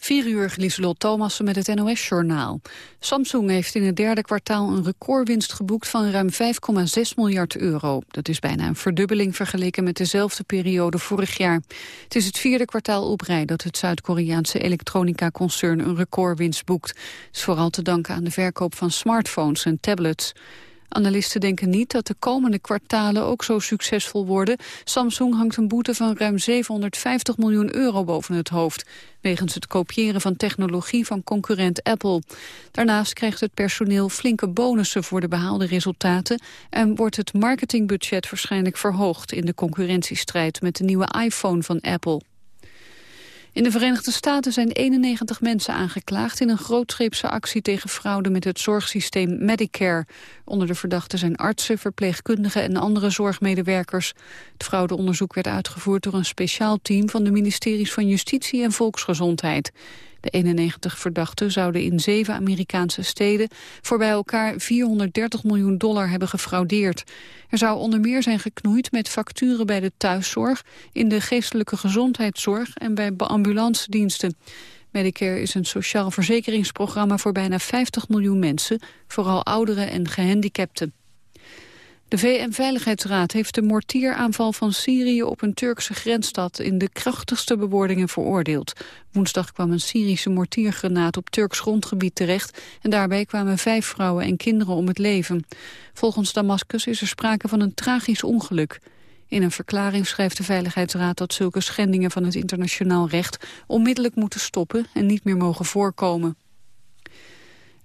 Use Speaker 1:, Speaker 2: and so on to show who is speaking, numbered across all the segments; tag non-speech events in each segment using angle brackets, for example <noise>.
Speaker 1: 4 uur, Lieselot Thomassen met het NOS-journaal. Samsung heeft in het derde kwartaal een recordwinst geboekt van ruim 5,6 miljard euro. Dat is bijna een verdubbeling vergeleken met dezelfde periode vorig jaar. Het is het vierde kwartaal op rij dat het Zuid-Koreaanse elektronica-concern een recordwinst boekt. Is vooral te danken aan de verkoop van smartphones en tablets. Analisten denken niet dat de komende kwartalen ook zo succesvol worden. Samsung hangt een boete van ruim 750 miljoen euro boven het hoofd... wegens het kopiëren van technologie van concurrent Apple. Daarnaast krijgt het personeel flinke bonussen voor de behaalde resultaten... en wordt het marketingbudget waarschijnlijk verhoogd... in de concurrentiestrijd met de nieuwe iPhone van Apple. In de Verenigde Staten zijn 91 mensen aangeklaagd... in een grootscheepse actie tegen fraude met het zorgsysteem Medicare. Onder de verdachten zijn artsen, verpleegkundigen en andere zorgmedewerkers. Het fraudeonderzoek werd uitgevoerd door een speciaal team... van de ministeries van Justitie en Volksgezondheid. De 91 verdachten zouden in zeven Amerikaanse steden voor bij elkaar 430 miljoen dollar hebben gefraudeerd. Er zou onder meer zijn geknoeid met facturen bij de thuiszorg, in de geestelijke gezondheidszorg en bij ambulance diensten. Medicare is een sociaal verzekeringsprogramma voor bijna 50 miljoen mensen, vooral ouderen en gehandicapten. De VN-veiligheidsraad heeft de mortieraanval van Syrië op een Turkse grensstad in de krachtigste bewoordingen veroordeeld. Woensdag kwam een Syrische mortiergranaat op Turks grondgebied terecht en daarbij kwamen vijf vrouwen en kinderen om het leven. Volgens Damascus is er sprake van een tragisch ongeluk. In een verklaring schrijft de Veiligheidsraad dat zulke schendingen van het internationaal recht onmiddellijk moeten stoppen en niet meer mogen voorkomen.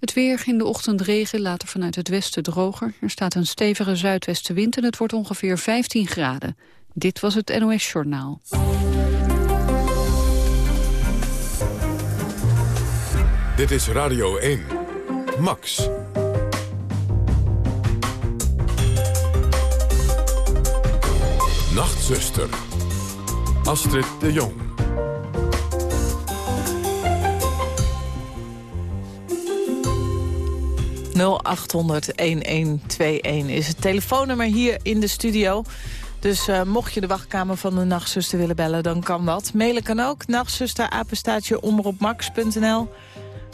Speaker 1: Het weer in de ochtend regen, later vanuit het westen droger. Er staat een stevige zuidwestenwind en het wordt ongeveer 15 graden. Dit was het NOS Journaal.
Speaker 2: Dit is Radio 1. Max. Nachtzuster. Astrid de Jong.
Speaker 3: 0800-1121 is het telefoonnummer hier in de studio. Dus uh, mocht je de wachtkamer van de nachtzuster willen bellen, dan kan dat. Mailen kan ook, nachtzuster, apenstaatje.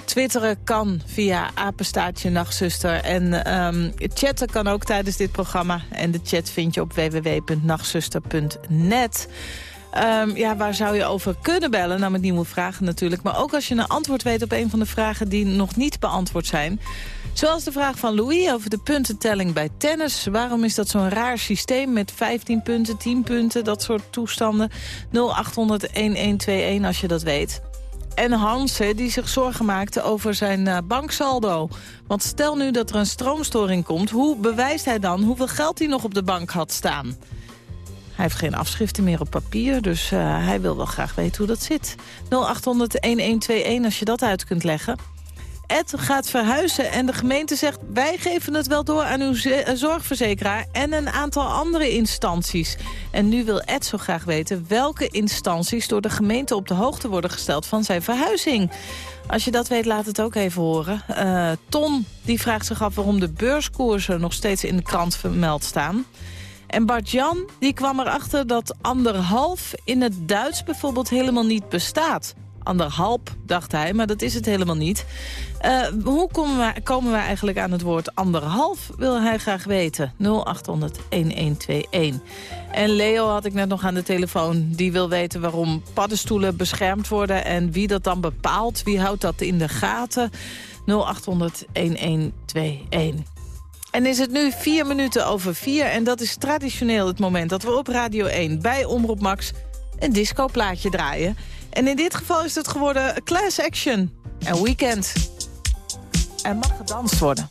Speaker 3: Twitteren kan via apenstaatje nachtzuster. En um, chatten kan ook tijdens dit programma. En de chat vind je op www.nachtzuster.net. Um, ja, waar zou je over kunnen bellen? Nou, met nieuwe vragen natuurlijk. Maar ook als je een antwoord weet op een van de vragen die nog niet beantwoord zijn. Zoals de vraag van Louis over de puntentelling bij tennis. Waarom is dat zo'n raar systeem met 15 punten, 10 punten, dat soort toestanden? 0800-1121 als je dat weet. En Hans, die zich zorgen maakte over zijn uh, banksaldo. Want stel nu dat er een stroomstoring komt... hoe bewijst hij dan hoeveel geld hij nog op de bank had staan? Hij heeft geen afschriften meer op papier, dus uh, hij wil wel graag weten hoe dat zit. 0800-1121 als je dat uit kunt leggen. Ed gaat verhuizen en de gemeente zegt... wij geven het wel door aan uw eh, zorgverzekeraar en een aantal andere instanties. En nu wil Ed zo graag weten welke instanties... door de gemeente op de hoogte worden gesteld van zijn verhuizing. Als je dat weet, laat het ook even horen. Uh, Ton die vraagt zich af waarom de beurskoersen nog steeds in de krant vermeld staan. En Bart-Jan kwam erachter dat anderhalf in het Duits bijvoorbeeld helemaal niet bestaat anderhalf, dacht hij, maar dat is het helemaal niet. Uh, hoe komen we, komen we eigenlijk aan het woord anderhalf, wil hij graag weten. 0800-1121. En Leo had ik net nog aan de telefoon. Die wil weten waarom paddenstoelen beschermd worden... en wie dat dan bepaalt. Wie houdt dat in de gaten? 0800-1121. En is het nu vier minuten over vier. En dat is traditioneel het moment dat we op Radio 1 bij Omroep Max... een discoplaatje draaien. En in dit geval is het geworden Class Action en Weekend. Er mag gedanst worden.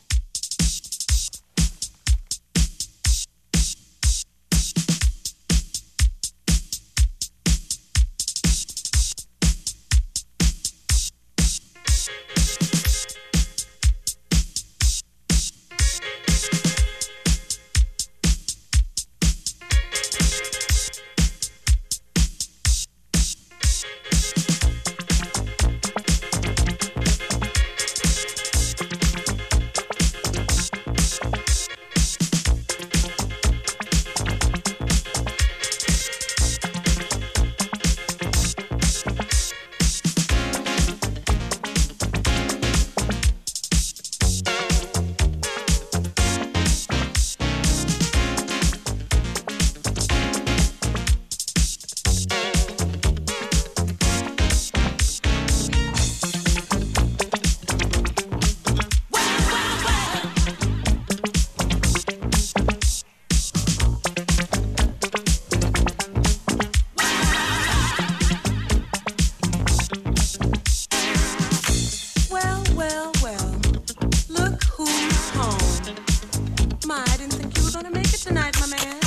Speaker 4: I didn't think you were gonna make it tonight, my man.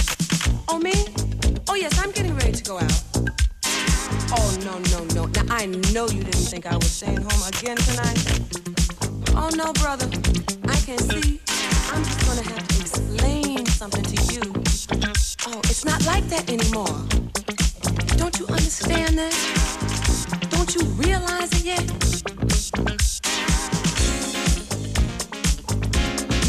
Speaker 4: Oh, me? Oh, yes, I'm getting ready to go out. Oh, no, no, no. Now, I know you didn't think I was staying home again tonight. Oh, no, brother. I can see. I'm just gonna have to explain something to you. Oh, it's not like that anymore. Don't you understand that? Don't you realize it yet?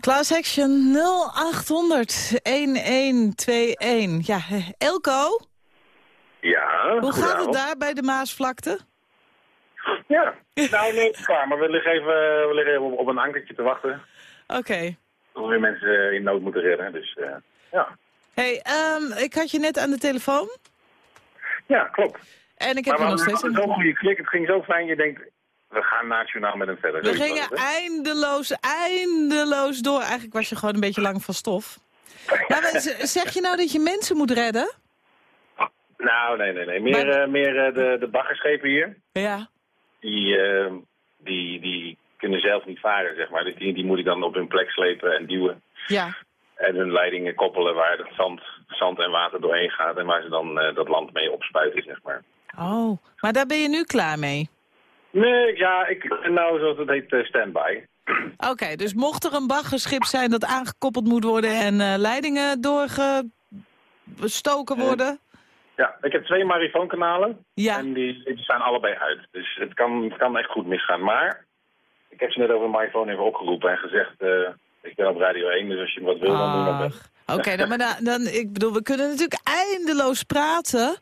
Speaker 3: Klaus Action 0800 1121. Ja, Elko?
Speaker 5: Ja,
Speaker 3: Hoe gaat het daar bij de Maasvlakte?
Speaker 5: Ja, nou nee, klaar, maar we liggen even, we liggen even op, een ankertje te wachten.
Speaker 3: Oké.
Speaker 5: We weer mensen eh, in nood moeten redden, dus eh, ja.
Speaker 3: hey, ehm, ik had je net aan de telefoon.
Speaker 5: Ja, klopt.
Speaker 3: En ik heb
Speaker 5: maar
Speaker 3: je nog steeds...
Speaker 5: hadden zo'n goede klik, het ging zo fijn, je denkt, we gaan nationaal met hem verder.
Speaker 3: We gingen
Speaker 5: het,
Speaker 3: eindeloos, eindeloos door. Eigenlijk was je gewoon een beetje lang van stof. Maar zeg je nou dat je mensen moet redden?
Speaker 5: Nou, nee, nee, nee. Meer,
Speaker 3: Maar-
Speaker 5: eh, meer eh, de, de baggerschepen hier,
Speaker 3: Ja.
Speaker 5: die, eh, die, die kunnen zelf niet varen, zeg maar. Dus die, die moet ik dan op hun plek slepen en duwen.
Speaker 3: Ja.
Speaker 5: En hun leidingen koppelen waar het zand, zand en water doorheen gaat en waar ze dan dat land mee opspuiten, zeg maar.
Speaker 3: Oh, maar daar ben je nu klaar mee?
Speaker 5: Nee, ja, ik ben nou, zoals het heet, eh, standby.
Speaker 3: Oké, dus mocht er een baggerschip zijn dat aangekoppeld moet worden... en eh, leidingen doorgestoken worden...
Speaker 5: Ja, ik heb twee marifoonkanalen
Speaker 3: Ja.
Speaker 5: en die, die staan allebei uit. Dus het kan, het kan echt goed misgaan. Maar ik heb ze net over de marifoon even opgeroepen en gezegd... eh, ik ben op Radio 1, dus als je wat wil, dan doe dat best.
Speaker 3: Oké, <laughs> dan, maar dan, dan, ik bedoel, we kunnen natuurlijk eindeloos praten.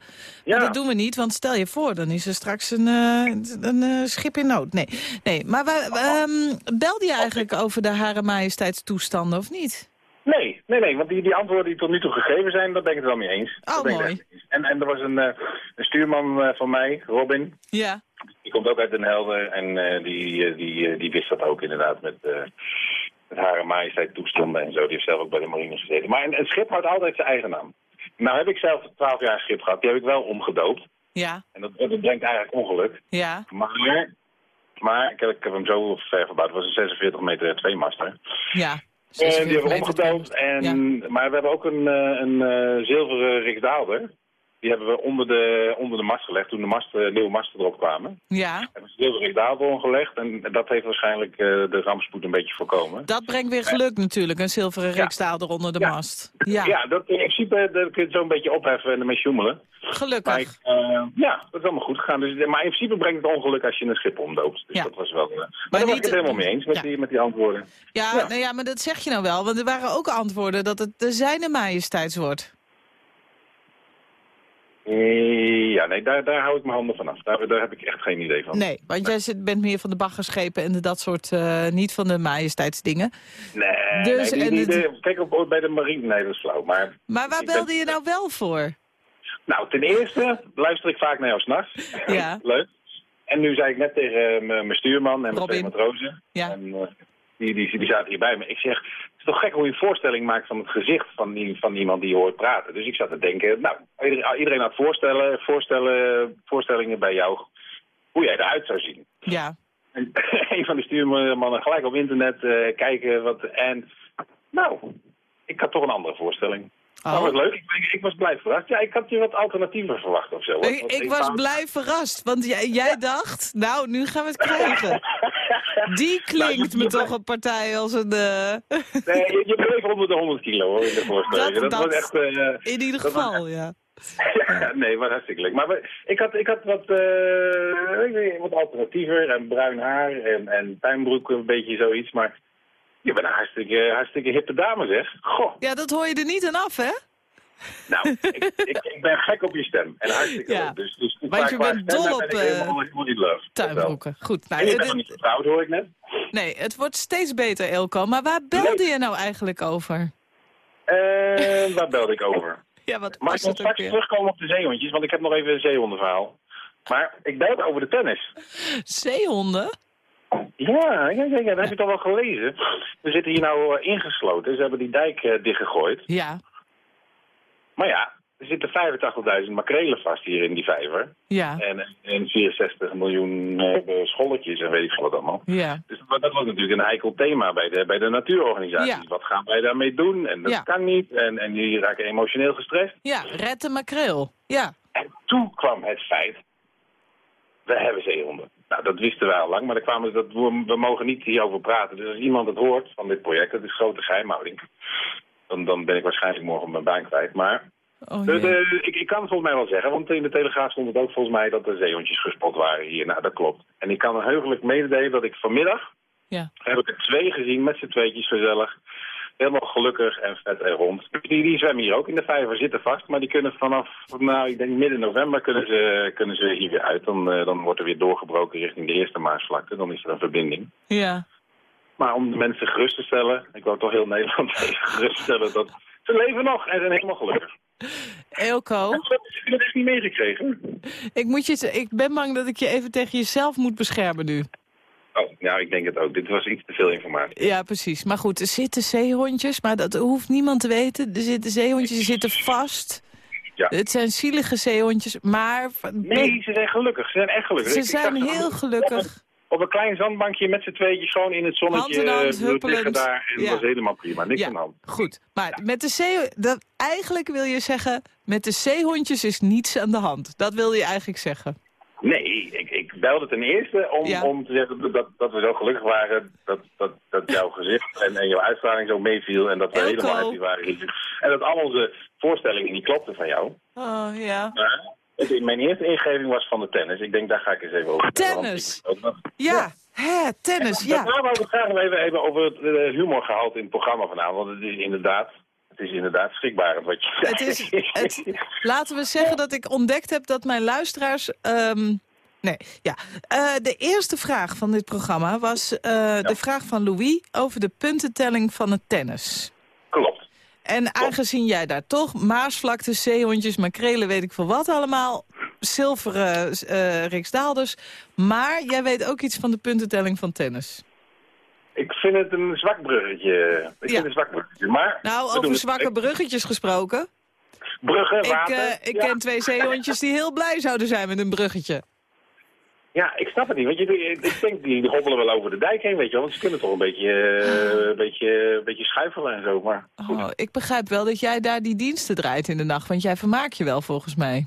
Speaker 5: Ja.
Speaker 3: Maar dat doen we niet, want stel je voor, dan is er straks een, eh, een eh, schip in nood. Nee, nee maar wij, ehm, belde je eigenlijk over de Hare Majesteitstoestanden of niet?
Speaker 5: Nee, nee, nee, want die, die antwoorden die tot nu toe gegeven zijn, daar ben ik het wel mee eens.
Speaker 3: Oh,
Speaker 5: ik
Speaker 3: mooi.
Speaker 5: eens. En, en er was een, eh, een stuurman van mij, Robin,
Speaker 3: Ja.
Speaker 5: die komt ook uit Den Helder en die, die, die wist dat ook inderdaad met, met Hare Majesteit toestanden en zo. Die heeft zelf ook bij de marine gezeten. Maar een, een schip houdt altijd zijn eigen naam. Nou heb ik zelf twaalf jaar een schip gehad, die heb ik wel omgedoopt.
Speaker 3: Ja,
Speaker 5: En dat, dat brengt eigenlijk ongeluk.
Speaker 3: ja,
Speaker 5: Maar, maar ik, heb, ik heb hem zo ver verbouwd. Het was een 46 meter tweemaster.
Speaker 3: ja.
Speaker 5: En die
Speaker 3: 46
Speaker 5: hebben we omgedoopt. En, Maar we hebben ook een, eh, een eh, zilveren riksdaalder. Die hebben we onder de, onder de mast gelegd toen de mast, eh, nieuwe masten erop kwamen.
Speaker 3: Ja,
Speaker 5: We hebben een zilveren riksdaalder omgelegd. En dat heeft waarschijnlijk eh, de rampspoed een beetje voorkomen.
Speaker 3: dat brengt weer geluk natuurlijk, een zilveren
Speaker 5: Ja.
Speaker 3: riksdaal onder de
Speaker 5: Ja.
Speaker 3: mast. Ja,
Speaker 5: Ja, dat, in principe dat kun je het zo een beetje opheffen en ermee sjoemelen. Maar
Speaker 3: gelukkig.
Speaker 5: ik, eh, ja, dat is allemaal goed gegaan. Dus, maar in principe brengt het ongeluk als je een schip omdoopt. Dus
Speaker 3: Ja.
Speaker 5: dat was wel... eh, maar
Speaker 3: Maar
Speaker 5: daar was ik het helemaal mee eens met, die, met die antwoorden.
Speaker 3: Ja,
Speaker 5: Ja.
Speaker 3: Nou ja, maar dat zeg je nou wel, want er waren ook antwoorden dat het de zijne majesteits wordt.
Speaker 5: Eh, Ja, nee, daar, daar hou ik mijn handen vanaf. Daar, daar heb ik echt geen idee van.
Speaker 3: Nee, want jij zit, bent meer van de baggerschepen en de, dat soort, eh, niet van de majesteitsdingen.
Speaker 5: Nee,
Speaker 3: Dus,
Speaker 5: nee, die- die- de- kijk op, bij de marine, nee, dat is flauw. Maar,
Speaker 3: Maar waar
Speaker 5: ben-
Speaker 3: belde je nou wel voor?
Speaker 5: nou, ten eerste luister ik vaak naar jou s'nachts.
Speaker 3: Ja. <laughs>
Speaker 5: Leuk. En nu zei ik net tegen eh, mijn stuurman en mijn twee matrozen.
Speaker 3: Ja.
Speaker 5: En, die, die, die zaten hier bij me. Ik zeg, toch gek hoe je een voorstelling maakt van het gezicht van, die, van iemand die je hoort praten. Dus ik zat te denken, nou, iedereen, iedereen had voorstellen, voorstellen, voorstellingen bij jou hoe jij eruit zou zien.
Speaker 3: Ja.
Speaker 5: En <laughs> een van de stuurmannen gelijk op internet eh, kijken wat. En nou, ik had toch een andere voorstelling.
Speaker 3: Oh.
Speaker 5: Nou, wat leuk. Ik, ik was blij verrast. Ja, ik had je wat alternatieven verwacht of zo. Wat-
Speaker 3: Ik,
Speaker 5: wat
Speaker 3: ik was blij verrast, want jij, jij dacht, nou, nu gaan we het krijgen. <laughs> Die klinkt me toch een partij als een... eh, <laughs>
Speaker 5: Nee, je, je bleef onder de 100 kilo hoor, in de voorstelling.
Speaker 3: Dat-
Speaker 5: was echt. eh,
Speaker 3: in ieder
Speaker 5: was
Speaker 3: geval, ja. <laughs>
Speaker 5: nee, wat hartstikke leuk. Maar we- ik had, ik had wat, ik weet niet, wat alternatiever en bruin haar en, en tuinbroek, een beetje zoiets. Maar je bent een hartstikke, hartstikke hippe dame, zeg. Goh.
Speaker 3: Ja, dat hoor je er niet aan af, hè?
Speaker 5: Nou, ik, ik, ik ben gek op je stem. En hartstikke
Speaker 3: Ja.
Speaker 5: leuk. Dus, dus
Speaker 3: Want je bent dol
Speaker 5: ben
Speaker 3: op,
Speaker 5: ik
Speaker 3: eh,
Speaker 5: helemaal wel.
Speaker 3: Tuinbroeken. Goed. Nou,
Speaker 5: En je bent nog niet getrouwd, hoor ik net.
Speaker 3: nee, het wordt steeds beter, Elko. Maar waar belde je nou eigenlijk over?
Speaker 5: Eh, waar belde ik over? <laughs>
Speaker 3: Ja, wat
Speaker 5: Mag ik
Speaker 3: ook
Speaker 5: straks
Speaker 3: weer?
Speaker 5: terugkomen op de zeehondjes? Want ik heb nog even een zeehondenverhaal. Maar ik belde over de tennis.
Speaker 3: Zeehonden?
Speaker 5: Ja, ja, ja, ja, dat heb je toch wel gelezen. We zitten hier nou eh, ingesloten. Ze hebben die dijk eh, dichtgegooid.
Speaker 3: Ja,
Speaker 5: Maar ja, er zitten 85.000 makrelen vast hier in die vijver.
Speaker 3: ja,
Speaker 5: En, en 64 miljoen eh, scholletjes en weet ik veel wat allemaal.
Speaker 3: ja.
Speaker 5: Dus dat was natuurlijk een heikel thema bij de, bij de natuurorganisaties.
Speaker 3: Ja.
Speaker 5: Wat gaan wij daarmee doen? En dat
Speaker 3: Ja.
Speaker 5: kan niet. En, en die raken emotioneel gestrest.
Speaker 3: Ja, red de makreel. Ja,
Speaker 5: En toen kwam het feit, we hebben zeehonden. Nou, dat wisten wij al lang, maar er kwamen, dat, we, we mogen niet hierover praten. Dus als iemand het hoort van dit project, dat is grote geheimhouding. Dan, dan ben ik waarschijnlijk morgen mijn baan kwijt. Maar
Speaker 3: oh,
Speaker 5: ik, ik kan het volgens mij wel zeggen, want in de Telegraaf stond het ook volgens mij dat er zeehondjes gespot waren hier. Nou, dat klopt. En ik kan heugelijk mededelen dat ik vanmiddag
Speaker 3: ja.
Speaker 5: heb ik er twee gezien met z'n tweetjes gezellig. Helemaal gelukkig en vet en rond. Die, die zwemmen hier ook in de vijver, zitten vast. Maar die kunnen vanaf, nou, ik denk midden november kunnen ze, kunnen ze hier weer uit. Dan, eh, dan wordt er weer doorgebroken richting de eerste Maasvlakte. Dan is er een verbinding.
Speaker 3: Ja.
Speaker 5: Maar om de mensen gerust te stellen, ik wou toch heel <laughs> Nederland gerust stellen, dat ze leven nog en zijn helemaal gelukkig.
Speaker 3: Elko,
Speaker 5: Heb je dat echt niet meegekregen?
Speaker 3: ik, moet je, ik ben bang dat ik je even tegen jezelf moet beschermen nu.
Speaker 5: Oh, nou, ik denk het ook. Dit was iets te veel informatie.
Speaker 3: Ja, precies. Maar goed, er zitten zeehondjes, maar dat hoeft niemand te weten. Er zitten zeehondjes, die zitten vast.
Speaker 5: Ja.
Speaker 3: Het zijn zielige zeehondjes, maar...
Speaker 5: Nee, ze zijn gelukkig. Ze zijn echt gelukkig.
Speaker 3: Ze
Speaker 5: Ik- ik
Speaker 3: zijn heel gelukkig.
Speaker 5: Op een klein zandbankje met z'n tweetjes gewoon in het zonnetje
Speaker 3: Hand
Speaker 5: eh, liggen daar. En
Speaker 3: Ja.
Speaker 5: dat was helemaal prima. Niks aan de hand.
Speaker 3: goed. Maar met de zee... Dat, eigenlijk wil je zeggen, met de zeehondjes is niets aan de hand. Dat wil je eigenlijk zeggen.
Speaker 5: Nee, ik, ik belde ten eerste om,
Speaker 3: Ja.
Speaker 5: om te zeggen dat, dat we zo gelukkig waren. Dat, dat, dat jouw gezicht en, en jouw uitstraling zo meeviel. En dat we
Speaker 3: Elko.
Speaker 5: helemaal happy waren. En dat al onze voorstellingen niet klopten van jou.
Speaker 3: Oh, ja.
Speaker 5: Maar het- mijn eerste ingeving was van de tennis. Ik denk, daar ga ik eens even over.
Speaker 3: Tennis? Ja, hè, tennis, ja.
Speaker 5: Daarna wou ik het graag even, even over het eh, humorgehalte in het programma vanavond. Want het is inderdaad het is inderdaad schrikbarend wat je
Speaker 3: Het is, <laughs> het, laten we zeggen dat ik ontdekt heb dat mijn luisteraars... ehm, nee, ja. Eh, de eerste vraag van dit programma was eh, de vraag van Louis... over de puntentelling van het tennis.
Speaker 5: Klopt.
Speaker 3: En aangezien jij daar toch maasvlakte, zeehondjes, makrelen, weet ik veel wat allemaal... zilveren riksdaalders... maar jij weet ook iets van de puntentelling van tennis.
Speaker 5: Ik vind het een zwak bruggetje. Ik
Speaker 3: Ja.
Speaker 5: vind het een zwak bruggetje. Maar
Speaker 3: Nou, over
Speaker 5: het.
Speaker 3: zwakke bruggetjes gesproken.
Speaker 5: Bruggen,
Speaker 3: Ik,
Speaker 5: water.
Speaker 3: eh, ik
Speaker 5: ja.
Speaker 3: ken twee zeehondjes die heel blij zouden zijn met een bruggetje.
Speaker 5: Ja, ik snap het niet. Want je, ik denk, die hobbelen wel over de dijk heen, weet je wel. Want ze kunnen toch een beetje, eh, een beetje, een beetje schuifelen en zo. Maar goed.
Speaker 3: Oh, ik begrijp wel dat jij daar die diensten draait in de nacht, want jij vermaakt je wel volgens mij.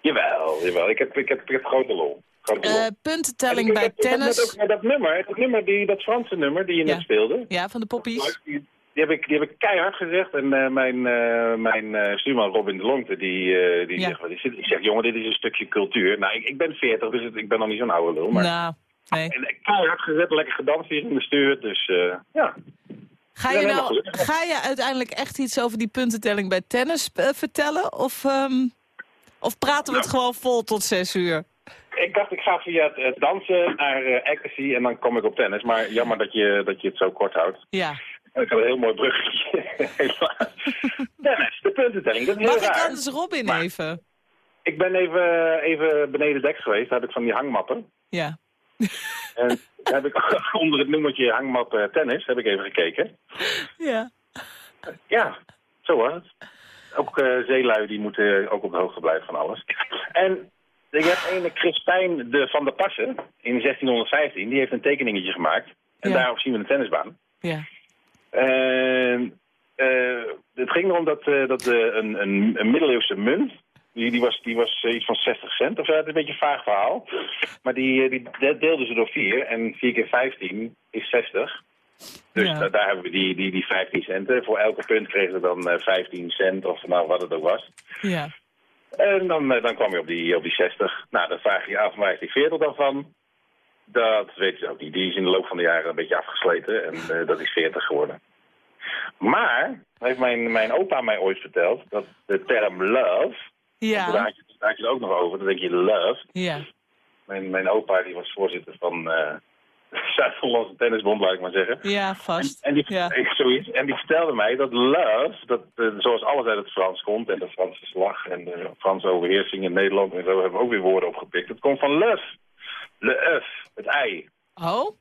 Speaker 5: Jawel, jawel. Ik heb, ik heb, ik heb grote lol. Grote lol.
Speaker 3: Eh
Speaker 5: En
Speaker 3: puntentelling bij
Speaker 5: ik heb net
Speaker 3: tennis.
Speaker 5: ook met dat nummer, dat nummer, die, dat Franse nummer die je
Speaker 3: Ja.
Speaker 5: net speelde.
Speaker 3: Ja, van de poppies.
Speaker 5: Die, die heb ik, die heb ik keihard gezegd. En eh, mijn, eh, mijn eh, stuurman Robin de Longte, die, die
Speaker 3: Ja.
Speaker 5: zegt, wat is dit? ik zeg, jongen, dit is een stukje cultuur. Nou, ik, ik ben 40, dus het- ik ben nog niet zo'n oude lul. Maar
Speaker 3: Nou, nee.
Speaker 5: en, keihard gezet, lekker gedanst hier in de stuur. Dus ja,
Speaker 3: Ga je, nou, ga je uiteindelijk echt iets over die puntentelling bij tennis vertellen? Of, ehm, of praten we het gewoon vol tot zes uur?
Speaker 5: ik dacht, ik ga via het, dansen naar eh ecstasy en dan kom ik op tennis. Maar jammer dat je, dat je het zo kort houdt.
Speaker 3: Ja.
Speaker 5: Ik had een heel mooi bruggetje. <laughs> Helaas. tennis, de puntentelling, dat is heel
Speaker 3: Mag ik
Speaker 5: raar.
Speaker 3: anders Robin
Speaker 5: Maar-
Speaker 3: even?
Speaker 5: Ik ben even, even beneden dek geweest, daar heb ik van die hangmappen.
Speaker 3: Ja. <laughs>
Speaker 5: En daar heb ik <laughs> onder het nummertje hangmap eh, tennis, heb ik even gekeken.
Speaker 3: Ja.
Speaker 5: Ja, zo hoor het. Ook eh, zeelui die moeten ook op de hoogte blijven van alles. En ik heb ene Christijn de van der Passen in 1615, die heeft een tekeningetje gemaakt. En
Speaker 3: Ja.
Speaker 5: daarop zien we een tennisbaan.
Speaker 3: Ja.
Speaker 5: En eh, het ging erom dat, eh, dat eh, een, een, een middeleeuwse munt, die, die was, die was iets van 60 cent of zo, het is een beetje een vaag verhaal. Maar die, die de- deelden ze door 4 en 4 keer 15 is 60. Dus
Speaker 3: Ja.
Speaker 5: da- daar hebben we die, die, die 15 centen. Voor elke punt kregen ze dan eh, 15 cent of nou wat het ook was.
Speaker 3: Ja.
Speaker 5: En dan, dan kwam je op die, op die 60. Nou, dan vraag je je af, waar is die 40 dan van? Dat weet je ook niet. Die is in de loop van de jaren een beetje afgesleten en eh, <laughs> dat is 40 geworden. Maar, heeft mijn, mijn opa mij ooit verteld, dat de term love, daar
Speaker 3: Ja.
Speaker 5: had je, daar had je het ook nog over, dan denk je love.
Speaker 3: Ja.
Speaker 5: Mijn, mijn opa die was voorzitter van eh <laughs> Zuid-Hollandse Tennisbond, laat ik maar zeggen.
Speaker 3: Ja, vast.
Speaker 5: En die,
Speaker 3: Ja. <laughs>
Speaker 5: zoiets, en die vertelde mij dat love, dat, eh, zoals alles uit het Frans komt, en de Franse slag en de Franse overheersing in Nederland en zo, hebben we ook weer woorden opgepikt. Het komt van love. Le œuf, het ei.
Speaker 3: Oh?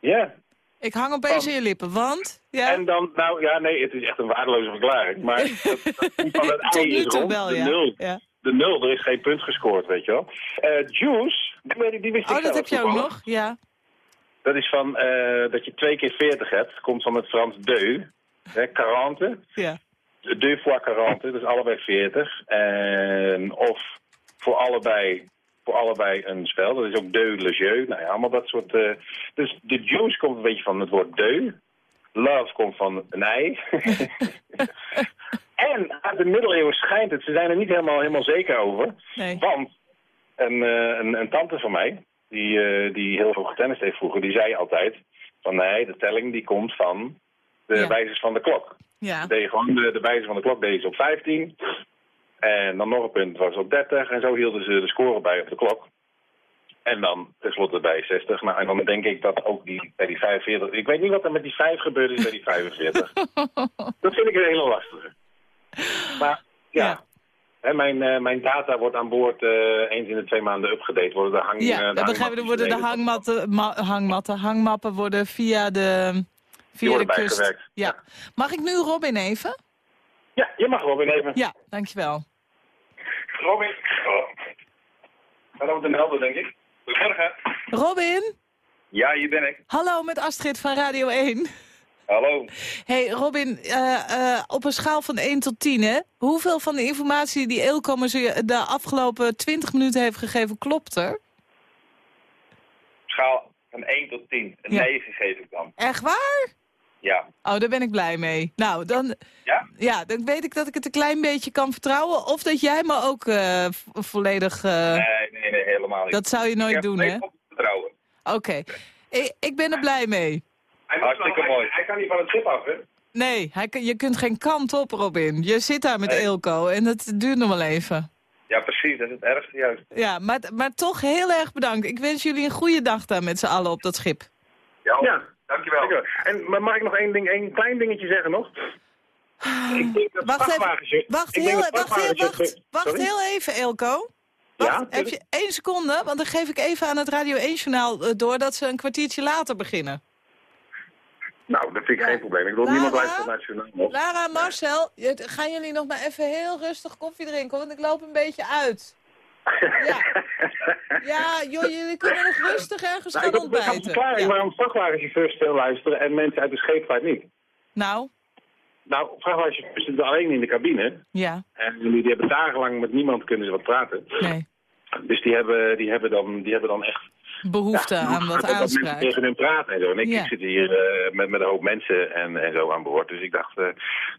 Speaker 5: Ja.
Speaker 3: Ik hang opeens in je lippen, want... Ja.
Speaker 5: En dan, nou ja, nee, het is echt een waardeloze verklaring. Maar <laughs> dat, van het <laughs> ei is rond,
Speaker 3: wel,
Speaker 5: de
Speaker 3: ja.
Speaker 5: nul.
Speaker 3: ja.
Speaker 5: De nul, er is geen punt gescoord, weet je wel. Eh juice, die, die wist ik
Speaker 3: Oh, dat heb je ook nog? Ja.
Speaker 5: Dat is van eh, dat je twee keer 40 hebt. Komt van het Frans deux. Hè, 40.
Speaker 3: Ja.
Speaker 5: Deux fois 40, dus allebei 40. En of voor allebei, voor allebei een spel. Dat is ook deux le jeu. Nou ja, allemaal dat soort... eh, dus de juice komt een beetje van het woord deux. Love komt van een ei. <laughs> en uit de middeleeuwen schijnt het, ze zijn er niet helemaal, helemaal zeker over.
Speaker 3: Nee.
Speaker 5: Want een, eh, een, een tante van mij, die, eh, die heel veel getennist heeft vroeger, die zei altijd van nee, de telling die komt van de
Speaker 3: Ja.
Speaker 5: wijzers van de klok.
Speaker 3: Ja.
Speaker 5: Je gewoon de, de wijzer van de klok deed ze op 15. En dan nog een punt was op 30. En zo hielden ze de score bij op de klok. En dan tenslotte bij 60. Nou, en dan denk ik dat ook die, bij die 45... Ik weet niet wat er met die 5 gebeurd is bij die 45. <laughs> dat vind ik een hele lastige. Maar ja,
Speaker 3: Ja.
Speaker 5: Hè, mijn, eh, mijn data wordt aan boord eh, eens in de twee maanden upgedate. Worden de hang,
Speaker 3: Ja,
Speaker 5: eh, de
Speaker 3: dat begrijp ik. Worden de
Speaker 5: hangmatten
Speaker 3: hangmatten, ma- hangmatten, hangmappen worden via de, via de kust. Ja. Mag ik nu Robin even?
Speaker 5: Ja, je mag Robin even.
Speaker 3: Ja, dankjewel.
Speaker 5: Robin. Oh. Over de helder, denk ik. Goedemorgen.
Speaker 3: Robin,
Speaker 5: Ja, hier ben ik.
Speaker 3: hallo met Astrid van Radio 1.
Speaker 5: Hallo.
Speaker 3: Hey Robin, eh, eh, op een schaal van 1 tot 10, hè? Hoeveel van de informatie die Eelco me zo- de afgelopen 20 minuten heeft gegeven, klopt er?
Speaker 6: Schaal van 1 tot 10. Een
Speaker 3: Ja.
Speaker 6: 9 geef ik dan.
Speaker 3: Echt waar?
Speaker 6: Ja.
Speaker 3: Oh, daar ben ik blij mee. Nou, dan,
Speaker 6: Ja?
Speaker 3: Ja, dan weet ik dat ik het een klein beetje kan vertrouwen. Of dat jij me ook eh, vo- volledig... eh,
Speaker 6: Nee, nee, nee, helemaal niet.
Speaker 3: dat zou je
Speaker 6: ik
Speaker 3: nooit doen, hè?
Speaker 6: te vertrouwen.
Speaker 3: Oké. Ik, ik ben er blij mee.
Speaker 5: Hij
Speaker 6: Hartstikke
Speaker 5: hij,
Speaker 6: mooi.
Speaker 5: Hij kan niet van het schip af, hè?
Speaker 3: Nee, hij, je kunt geen kant op, Robin. Je zit daar met
Speaker 6: Nee.
Speaker 3: Eelco en dat duurt nog wel even.
Speaker 6: Ja, precies. Dat is het ergste juist.
Speaker 3: Ja, maar, maar toch heel erg bedankt. Ik wens jullie een goede dag daar met z'n allen op dat schip.
Speaker 6: Ja,
Speaker 5: Ja.
Speaker 6: dankjewel.
Speaker 5: Zeker. En maar mag ik nog één ding, één klein dingetje zeggen nog? Ik denk dat
Speaker 3: Wacht even,
Speaker 5: vrachtwagens-
Speaker 3: wacht heel, wacht, wacht, heel even. Wacht,
Speaker 5: Ja,
Speaker 3: heb je één seconde? Want dan geef ik even aan het Radio 1-journaal door dat ze een kwartiertje later beginnen.
Speaker 5: Nou, dat vind ik
Speaker 3: Ja.
Speaker 5: geen probleem. Ik wil
Speaker 3: Lara?
Speaker 5: niemand luisteren naar het journaal.
Speaker 3: Lara, Marcel, gaan jullie nog maar even heel rustig koffie drinken, want ik loop een beetje uit. Ja. <laughs> Ja, joh, jullie kunnen nog rustig ergens
Speaker 5: Nou,
Speaker 3: gaan
Speaker 5: heb ik heb een
Speaker 3: ontbijten.
Speaker 5: verklaring
Speaker 3: Ja.
Speaker 5: waarom vrachtwagenchauffeurs veel luisteren en mensen uit de scheepvaart niet.
Speaker 3: Nou,
Speaker 5: Nou, vrachtwagenchauffeurs zitten alleen in de cabine.
Speaker 3: ja,
Speaker 5: En die, die hebben dagenlang met niemand kunnen ze wat praten.
Speaker 3: nee.
Speaker 5: Dus die hebben, die hebben, dan, die hebben dan echt
Speaker 3: Behoefte
Speaker 5: ja,
Speaker 3: aan wat
Speaker 5: dat mensen
Speaker 3: aanspraak.
Speaker 5: tegen hun praten en zo. En ik,
Speaker 3: Ja.
Speaker 5: ik zit hier eh, met, met een hoop mensen en, en zo aan boord. Dus ik dacht, eh,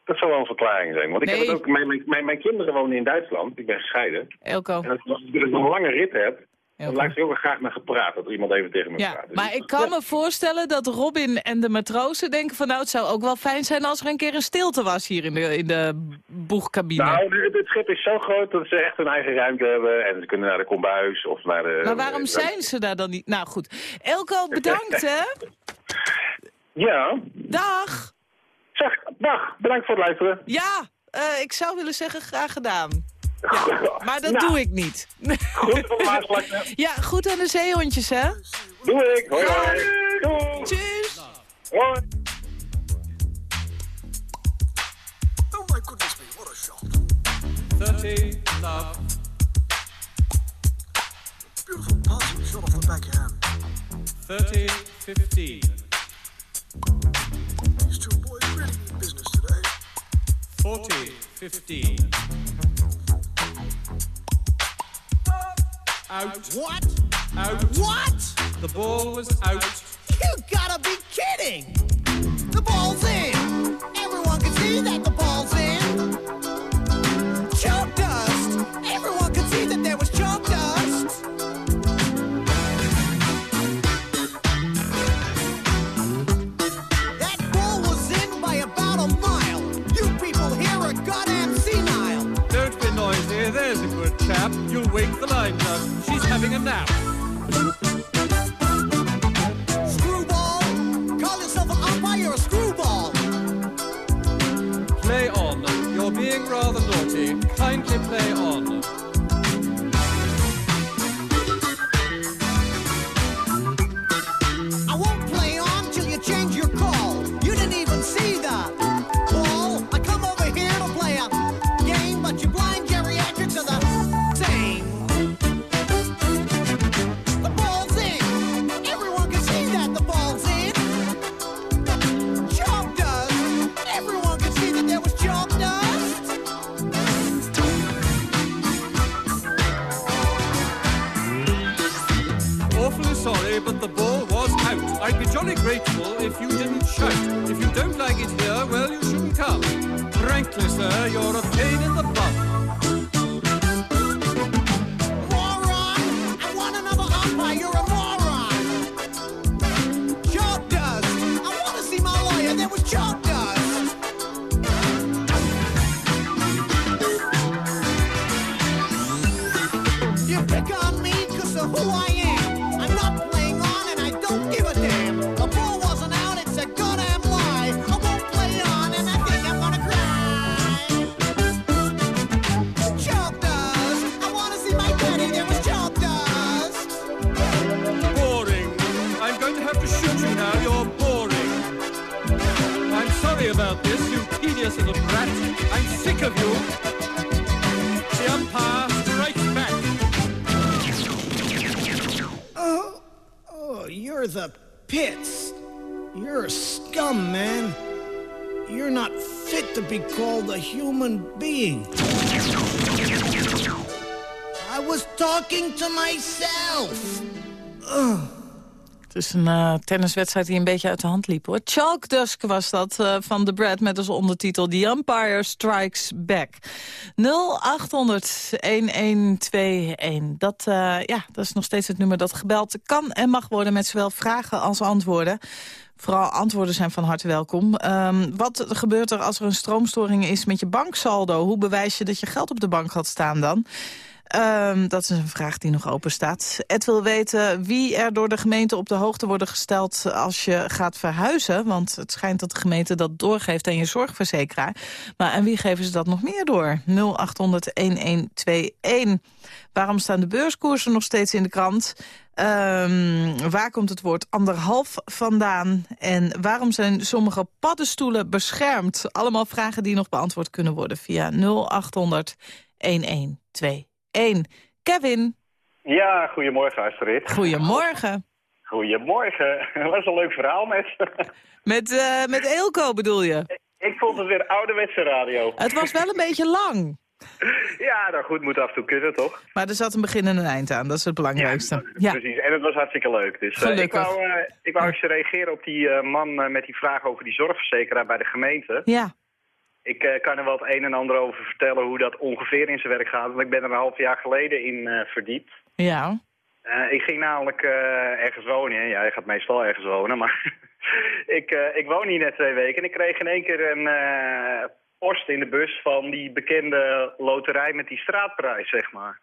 Speaker 5: dat zal wel een verklaring zijn. Want ik heb het ook, mijn, mijn, mijn, mijn kinderen wonen in Duitsland. Ik ben gescheiden.
Speaker 3: Elko.
Speaker 5: En als als ik een lange rit heb, dan ik ook wel graag naar gepraat. Dat er iemand even tegen me
Speaker 3: Ja,
Speaker 5: praat. Dus
Speaker 3: maar ik kan me voorstellen dat Robin en de matrozen denken van... nou, het zou ook wel fijn zijn als er een keer een stilte was hier in de, in de boegcabine.
Speaker 5: Nou, dit, dit schip is zo groot dat ze echt hun eigen ruimte hebben. En ze kunnen naar de kombuis of naar de...
Speaker 3: maar waarom zijn ze daar dan niet? Nou goed. Elko, bedankt hè. <laughs>
Speaker 5: Ja.
Speaker 3: Dag.
Speaker 5: Zeg, dag. Bedankt voor het luisteren.
Speaker 3: Ja, eh, ik zou willen zeggen graag gedaan. Ja, <laughs> maar dat
Speaker 5: Nou,
Speaker 3: doe ik niet.
Speaker 5: Goed voor de Maasvlakte.
Speaker 3: Ja, goed aan de zeehondjes hè.
Speaker 5: Doe ik. Hoi, hoi. Doei.
Speaker 3: Tjus.
Speaker 5: Hoi.
Speaker 7: Oh my goodness me, what a shot.
Speaker 8: 30, love.
Speaker 7: Beautiful passing shot off the backhand.
Speaker 8: 30, 15.
Speaker 7: These two boys really mean business today.
Speaker 8: 40, 15. Out.
Speaker 9: What?
Speaker 8: Out.
Speaker 9: What?
Speaker 8: The ball was out.
Speaker 9: You gotta be kidding! The ball's in! Everyone can see that the ball's in!
Speaker 8: Having a nap.
Speaker 9: Screwball! Call yourself an umpire or a screwball!
Speaker 8: Play on. You're being rather naughty. Kindly play on.
Speaker 9: Talking to myself.
Speaker 3: Het is een eh, tenniswedstrijd die een beetje uit de hand liep, hoor. Chalk Dusk was dat eh, van The Brad met als ondertitel The Empire Strikes Back. 0800-1121. Dat, eh, ja, dat is nog steeds het nummer dat gebeld kan en mag worden... met zowel vragen als antwoorden. Vooral antwoorden zijn van harte welkom. Ehm, wat gebeurt er als er een stroomstoring is met je banksaldo? Hoe bewijs je dat je geld op de bank had staan dan? Ehm, dat is een vraag die nog open staat. Ed wil weten wie er door de gemeente op de hoogte worden gesteld als je gaat verhuizen. Want het schijnt dat de gemeente dat doorgeeft aan je zorgverzekeraar. Maar aan wie geven ze dat nog meer door? 0800-1121. Waarom staan de beurskoersen nog steeds in de krant? Ehm, waar komt het woord anderhalf vandaan? En waarom zijn sommige paddenstoelen beschermd? Allemaal vragen die nog beantwoord kunnen worden via 0800 1121. Kevin.
Speaker 6: Ja, goedemorgen Astrid.
Speaker 3: Goedemorgen.
Speaker 6: Goedemorgen. Dat <laughs> was een leuk verhaal met...
Speaker 3: Met, eh, met Eelco bedoel je?
Speaker 6: Ik vond het weer ouderwetse radio.
Speaker 3: Het was wel een beetje lang. <laughs>
Speaker 6: Ja, nou goed, moet af en toe kunnen, toch?
Speaker 3: Maar er zat een begin en een eind aan, dat is het belangrijkste. Ja,
Speaker 6: Precies, en het was hartstikke leuk. Dus, eh, ik
Speaker 3: Gelukkig.
Speaker 6: wou, eh, ik wou eens reageren op die eh, man eh, met die vraag over die zorgverzekeraar bij de gemeente.
Speaker 3: ja.
Speaker 6: Ik eh, kan er wel het een en ander over vertellen hoe dat ongeveer in zijn werk gaat. Want ik ben er een half jaar geleden in eh, verdiept.
Speaker 3: ja.
Speaker 6: Eh, ik ging namelijk ergens wonen. hè. Ja, je gaat meestal ergens wonen, maar <laughs> ik, ik woon hier net twee weken. En ik kreeg in één keer een post in de bus van die bekende loterij met die straatprijs, zeg maar.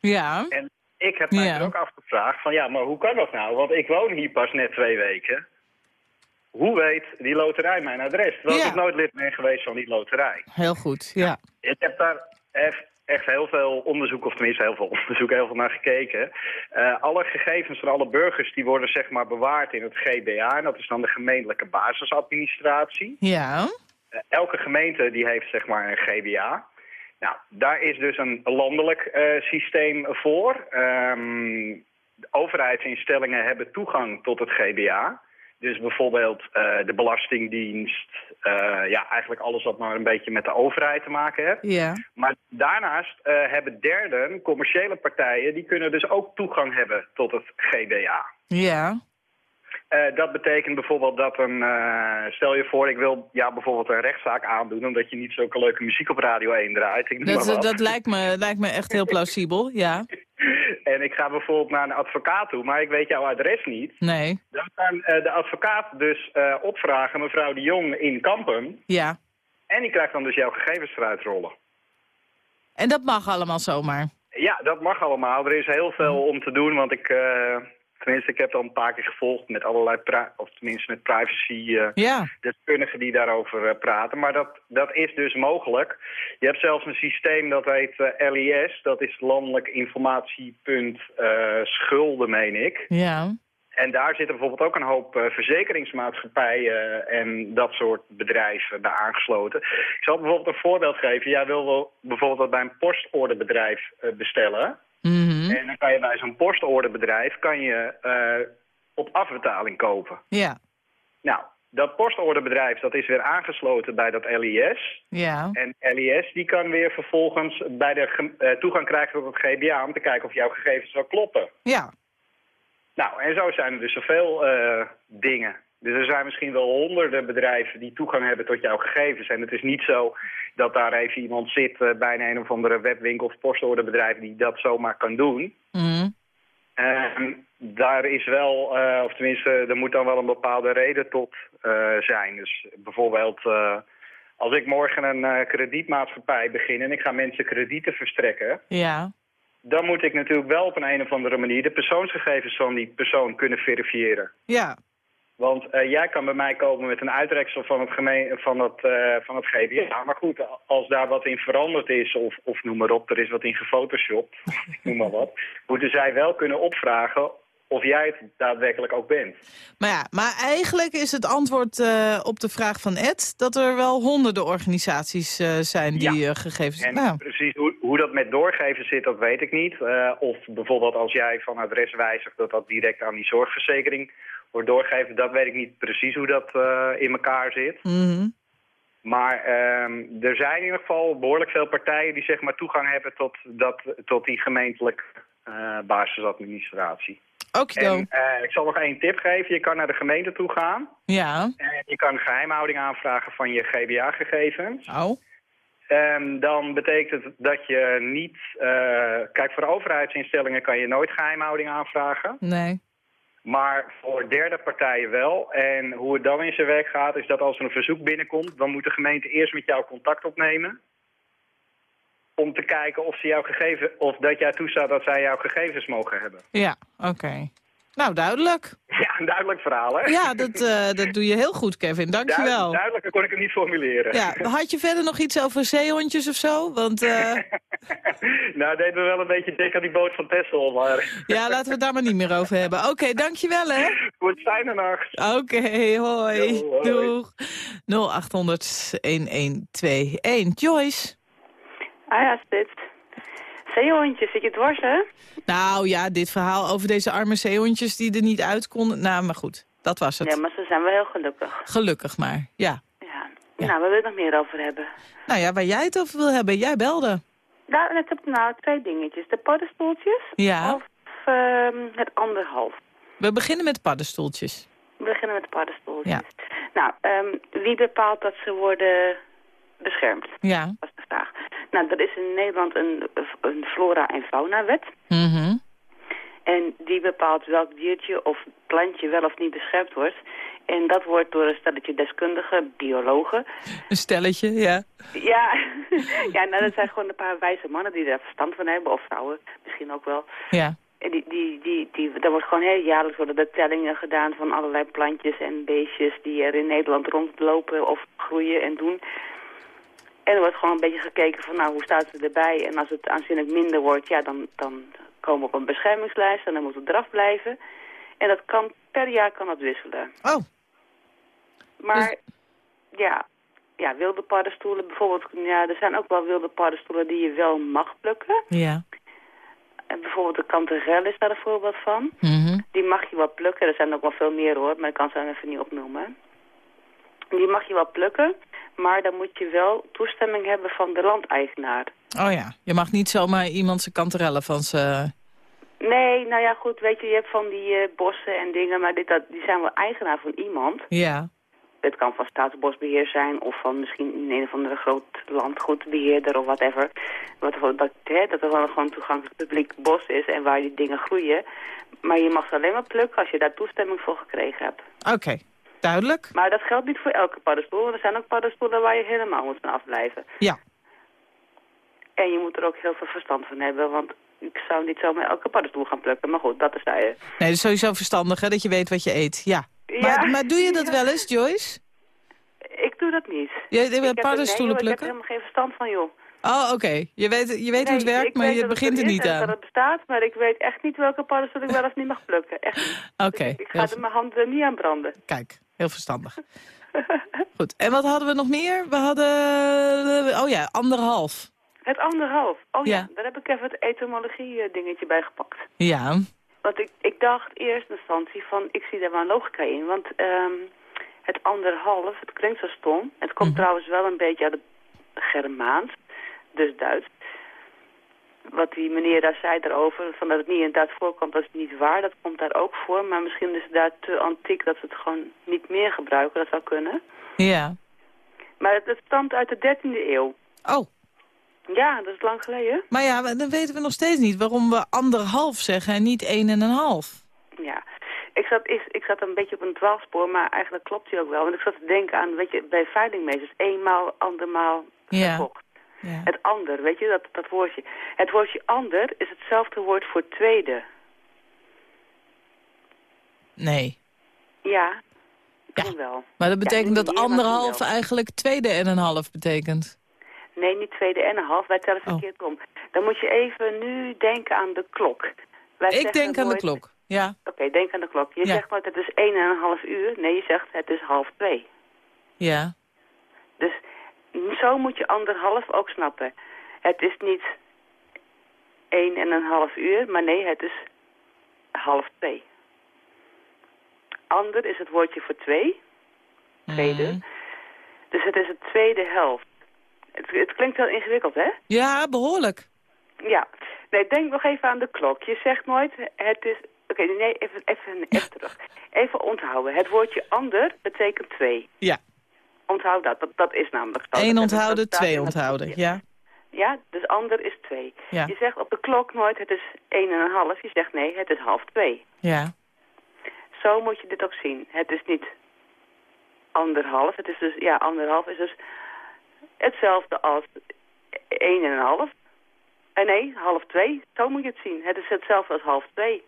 Speaker 3: Ja.
Speaker 6: En ik heb mij
Speaker 3: Ja.
Speaker 6: er ook afgevraagd van ja, maar hoe kan dat nou? Want ik woon hier pas net twee weken. Hoe weet die loterij mijn adres? Terwijl
Speaker 3: Ja.
Speaker 6: ik nooit lid ben geweest van die loterij.
Speaker 3: Heel goed, ja.
Speaker 6: Ik heb daar echt, echt heel veel onderzoek, of tenminste heel veel <laughs> onderzoek, heel veel naar gekeken. Eh, alle gegevens van alle burgers die worden zeg maar bewaard in het GBA. En dat is dan de gemeentelijke basisadministratie.
Speaker 3: Ja.
Speaker 6: Eh, elke gemeente die heeft zeg maar een GBA. Nou, daar is dus een landelijk eh, systeem voor. Ehm, de overheidsinstellingen hebben toegang tot het GBA. Dus bijvoorbeeld eh, de Belastingdienst, eh, ja, eigenlijk alles wat maar een beetje met de overheid te maken heeft.
Speaker 3: Ja.
Speaker 6: Maar daarnaast eh, hebben derden, commerciële partijen, die kunnen dus ook toegang hebben tot het GBA.
Speaker 3: Ja.
Speaker 6: Eh, dat betekent bijvoorbeeld dat een, eh, stel je voor ik wil ja, bijvoorbeeld een rechtszaak aandoen omdat je niet zulke leuke muziek op Radio 1 draait. Ik
Speaker 3: Dat, dat lijkt, me, lijkt me echt heel plausibel, ja. <laughs>
Speaker 6: En ik ga bijvoorbeeld naar een advocaat toe, maar ik weet jouw adres niet.
Speaker 3: Nee.
Speaker 6: Dan kan eh, de advocaat dus opvragen, mevrouw de Jong in Kampen.
Speaker 3: Ja.
Speaker 6: En die krijgt dan dus jouw gegevens eruit rollen.
Speaker 3: En dat mag allemaal zomaar.
Speaker 6: Ja, dat mag allemaal. Er is heel veel om te doen, want ik... tenminste, ik heb het al een paar keer gevolgd met allerlei... of tenminste met privacy... eh,
Speaker 3: Ja.
Speaker 6: die daarover eh, praten. Maar dat, dat is dus mogelijk. Je hebt zelfs een systeem dat heet eh, LIS. Dat is Landelijk Informatiepunt Schulden, meen ik.
Speaker 3: Ja.
Speaker 6: En daar zitten bijvoorbeeld ook een hoop eh, verzekeringsmaatschappijen en dat soort bedrijven bij aangesloten. Ik zal bijvoorbeeld een voorbeeld geven. Jij wil wel bijvoorbeeld wat bij een postorderbedrijf bestellen.
Speaker 3: Mhm.
Speaker 6: En dan kan je bij zo'n postorderbedrijf kan je, eh, op afbetaling kopen.
Speaker 3: Ja.
Speaker 6: Nou, dat postorderbedrijf dat is weer aangesloten bij dat LIS.
Speaker 3: Ja.
Speaker 6: En LIS die kan weer vervolgens bij de eh, toegang krijgen tot het GBA om te kijken of jouw gegevens wel kloppen.
Speaker 3: Ja.
Speaker 6: Nou, en zo zijn er dus zoveel eh dingen. Dus er zijn misschien wel honderden bedrijven die toegang hebben tot jouw gegevens. En het is niet zo dat daar even iemand zit eh, bij een, een of andere webwinkel of postorderbedrijf die dat zomaar kan doen. Ehm, daar is wel, eh, of tenminste, er moet dan wel een bepaalde reden tot eh, zijn. Dus bijvoorbeeld, als ik morgen een kredietmaatschappij begin en ik ga mensen kredieten verstrekken,
Speaker 3: Ja.
Speaker 6: dan moet ik natuurlijk wel op een, een of andere manier de persoonsgegevens van die persoon kunnen verifiëren.
Speaker 3: Ja.
Speaker 6: Want eh, jij kan bij mij komen met een uitreksel van het, gemeen, van het, eh, van het GBA. Maar goed, als daar wat in veranderd is, of, of noem maar op, er is wat in gefotoshopt, <laughs> noem maar wat, moeten zij wel kunnen opvragen of jij het daadwerkelijk ook bent.
Speaker 3: Maar ja, maar eigenlijk is het antwoord eh, op de vraag van Ed... dat er wel honderden organisaties zijn die
Speaker 6: Ja.
Speaker 3: gegevens...
Speaker 6: En
Speaker 3: Nou,
Speaker 6: precies hoe, hoe dat met doorgeven zit, dat weet ik niet. Of bijvoorbeeld als jij van adres wijzigt, dat dat direct aan die zorgverzekering wordt doorgegeven. Dat weet ik niet precies hoe dat eh, in elkaar zit.
Speaker 3: mhm.
Speaker 6: Maar ehm, er zijn in ieder geval behoorlijk veel partijen die zeg maar toegang hebben tot, dat, tot die gemeentelijke eh, basisadministratie.
Speaker 3: Okido.
Speaker 6: En eh, ik zal nog één tip geven. Je kan naar de gemeente toe gaan.
Speaker 3: Ja.
Speaker 6: En je kan geheimhouding aanvragen van je GBA-gegevens.
Speaker 3: Oh.
Speaker 6: Ehm, dan betekent het dat je niet... kijk, voor overheidsinstellingen kan je nooit geheimhouding aanvragen.
Speaker 3: Nee.
Speaker 6: Maar voor derde partijen wel. En hoe het dan in zijn werk gaat, is dat als er een verzoek binnenkomt... dan moet de gemeente eerst met jou contact opnemen... om te kijken of, ze jouw gegeven, of dat jij toestaat dat zij jouw gegevens mogen hebben.
Speaker 3: Ja, oké. Nou, duidelijk.
Speaker 6: Ja, een duidelijk verhaal, hè?
Speaker 3: Ja, dat, eh, dat doe je heel goed, Kevin. Dankjewel.
Speaker 6: Duidelijk, duidelijker kon ik het niet formuleren.
Speaker 3: Ja, had je verder nog iets over zeehondjes of zo? Want eh, <laughs>
Speaker 6: nou, deden we wel een beetje dik aan die boot van Texel, maar...
Speaker 3: ja, laten we het daar maar niet meer over hebben. Oké, dankjewel hè.
Speaker 6: Goed, fijne nacht.
Speaker 3: Oké, hoi. Doeg. 0800-1121. Joyce.
Speaker 10: Ah ja, dit. Zeehondjes, zit je dwars, hè?
Speaker 3: Nou ja, dit verhaal over deze arme zeehondjes die er niet uit konden. Nou, maar goed, dat was het.
Speaker 10: Ja, maar ze zijn wel heel gelukkig.
Speaker 3: Gelukkig maar, ja.
Speaker 10: Ja. Nou, waar wil je het nog meer over hebben?
Speaker 3: Nou ja, waar jij het over wil hebben, jij belde.
Speaker 10: Nou, ik heb nou twee dingetjes. De paddenstoeltjes
Speaker 3: Ja.
Speaker 10: of ehm, het anderhalf.
Speaker 3: We beginnen met paddenstoeltjes.
Speaker 10: We beginnen met de paddenstoeltjes.
Speaker 3: Ja.
Speaker 10: Nou, ehm, wie bepaalt dat ze worden beschermd?
Speaker 3: Ja.
Speaker 10: De. Nou, er is in Nederland een, een flora- en fauna-wet.
Speaker 3: Mhm.
Speaker 10: En die bepaalt welk diertje of plantje wel of niet beschermd wordt. En dat wordt door een stelletje deskundigen, biologen.
Speaker 3: Een stelletje, ja.
Speaker 10: Ja, <laughs> ja nou, dat zijn gewoon een paar wijze mannen die daar verstand van hebben. Of vrouwen misschien ook wel.
Speaker 3: Ja.
Speaker 10: En die, die, die, die, daar wordt gewoon heel jaarlijks worden er tellingen gedaan van allerlei plantjes en beestjes die er in Nederland rondlopen of groeien en doen. En er wordt gewoon een beetje gekeken van nou, hoe staat het erbij? En als het aanzienlijk minder wordt, ja, dan, dan komen we op een beschermingslijst en dan moet het eraf blijven. En dat kan, per jaar kan dat wisselen.
Speaker 3: Oh.
Speaker 10: Maar ja, ja, wilde paddenstoelen bijvoorbeeld, ja, er zijn ook wel wilde paddenstoelen die je wel mag plukken.
Speaker 3: Ja.
Speaker 10: En bijvoorbeeld de kanterel is daar een voorbeeld van.
Speaker 3: Mhm.
Speaker 10: Die mag je wel plukken. Er zijn ook wel veel meer hoor, maar ik kan ze even niet opnoemen. Die mag je wel plukken, maar dan moet je wel toestemming hebben van de landeigenaar.
Speaker 3: Oh ja, je mag niet zomaar iemand zijn kanterellen van ze...
Speaker 10: Nee, nou ja goed, weet je, je hebt van die eh, bossen en dingen, maar dit, dat, die zijn wel eigenaar van iemand.
Speaker 3: Ja.
Speaker 10: Het kan van staatsbosbeheer zijn of van misschien een of andere groot landgoedbeheerder of whatever. Wat, dat, hè, dat er wel gewoon toegankelijk publiek bos is en waar die dingen groeien. Maar je mag ze alleen maar plukken als je daar toestemming voor gekregen hebt.
Speaker 3: Oké, duidelijk.
Speaker 10: Maar dat geldt niet voor elke paddenstoel, want er zijn ook paddenstoelen waar je helemaal moet van afblijven.
Speaker 3: Ja.
Speaker 10: En je moet er ook heel veel verstand van hebben, want ik zou niet zomaar elke paddenstoel gaan plukken. Maar goed, dat is daar.
Speaker 3: Nee, het is sowieso verstandig hè, dat je weet wat je eet. Ja.
Speaker 10: Ja.
Speaker 3: Maar, maar doe je dat wel eens, Joyce?
Speaker 10: Ik doe dat niet.
Speaker 3: Je,
Speaker 10: Ik
Speaker 3: paddenstoelen
Speaker 10: nee, joh, Ik heb
Speaker 3: plukken?
Speaker 10: er helemaal geen verstand van, joh.
Speaker 3: Oh, oké. Je weet, je weet hoe het werkt,
Speaker 10: ik
Speaker 3: maar
Speaker 10: weet
Speaker 3: je
Speaker 10: dat
Speaker 3: begint er niet aan.
Speaker 10: dat het bestaat, maar ik weet echt niet welke paddenstoel ik wel of niet mag plukken. Echt niet. <laughs>
Speaker 3: Oké,
Speaker 10: Ik
Speaker 3: heel
Speaker 10: ga er mijn handen niet aan branden.
Speaker 3: Kijk, heel verstandig. <laughs> Goed, en wat hadden we nog meer? We hadden, oh ja, anderhalf.
Speaker 10: Het anderhalf. Oh ja,
Speaker 3: Ja.
Speaker 10: daar heb ik even het etymologie eh, dingetje bij gepakt.
Speaker 3: Ja,
Speaker 10: Want ik, ik dacht eerst in instantie van, ik zie daar wel een logica in. Want ehm, het anderhalf, het klinkt zo stom. Het komt
Speaker 3: Mhm.
Speaker 10: trouwens wel een beetje uit het Germaans, dus Duits. Wat die meneer daar zei erover, van dat het niet inderdaad voorkomt, dat is niet waar. Dat komt daar ook voor, maar misschien is het daar te antiek dat ze het gewoon niet meer gebruiken. Dat zou kunnen.
Speaker 3: ja.
Speaker 10: Maar het, het stamt uit de 13e eeuw.
Speaker 3: Oh,
Speaker 10: Ja, dat is lang geleden.
Speaker 3: maar ja, dan weten we nog steeds niet waarom we anderhalf zeggen en niet één en een half.
Speaker 10: Ja, ik zat, ik, ik zat een beetje op een dwaalspoor, maar eigenlijk klopt die ook wel. Want ik zat te denken aan, weet je, bij veilingmeesters, eenmaal, andermaal
Speaker 3: Ja. Ja.
Speaker 10: Het ander, weet je, dat, dat woordje. Het woordje ander is hetzelfde woord voor tweede.
Speaker 3: Nee.
Speaker 10: Ja,
Speaker 3: Ja.
Speaker 10: toen wel.
Speaker 3: Maar dat
Speaker 10: Ja,
Speaker 3: betekent
Speaker 10: niet
Speaker 3: dat anderhalf eigenlijk tweede en een half betekent.
Speaker 10: Nee, niet tweede en een half, wij tellen
Speaker 3: Oh.
Speaker 10: verkeerd om. Dan moet je even nu denken aan de klok. Wij
Speaker 3: Ik denk aan de klok. Ja,
Speaker 10: Oké, denk aan de klok. Je
Speaker 3: Ja.
Speaker 10: zegt nooit het is één en een half uur. Nee, je zegt het is half twee.
Speaker 3: ja.
Speaker 10: Dus zo moet je anderhalf ook snappen. Het is niet één en een half uur, maar nee, het is half twee. Ander is het woordje voor twee, tweede.
Speaker 3: Mhm.
Speaker 10: Dus het is de tweede helft. Het, het klinkt wel ingewikkeld, hè?
Speaker 3: Ja, behoorlijk.
Speaker 10: Ja. Nee, denk nog even aan de klok. Je zegt nooit, het is Oké, nee, even, even, even terug. Even onthouden. Het woordje ander betekent twee.
Speaker 3: Ja.
Speaker 10: Onthoud dat. Dat, dat is namelijk zo.
Speaker 3: Eén onthouden,
Speaker 10: dat
Speaker 3: twee onthouden. Ja.
Speaker 10: Ja, dus ander is twee.
Speaker 3: Ja.
Speaker 10: Je zegt op de klok nooit het is één en een half. Je zegt nee, het is half twee.
Speaker 3: Ja.
Speaker 10: Zo moet je dit ook zien. Het is niet anderhalf. Het is dus, ja, anderhalf is dus hetzelfde als één en een half. En nee, half twee. Zo moet je het zien. Het is hetzelfde als half twee.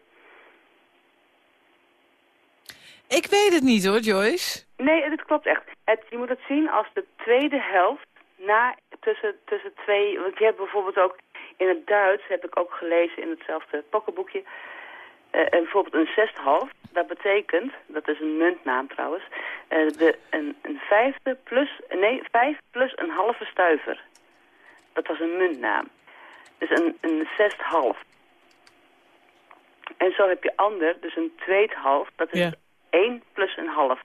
Speaker 3: Ik weet het niet hoor, Joyce.
Speaker 10: Nee, dit klopt echt. Het, je moet het zien als de tweede helft na tussen, tussen twee... Want je hebt bijvoorbeeld ook in het Duits, heb ik ook gelezen in hetzelfde pokkenboekje... eh, bijvoorbeeld een zesthalf, dat betekent, dat is een muntnaam trouwens... eh, de, een, een vijfde plus, nee, vijf plus een halve stuiver. Dat was een muntnaam. Dus een, een zesthalf. En zo heb je ander, dus een tweedhalf, dat is
Speaker 3: Ja.
Speaker 10: 1 plus een half.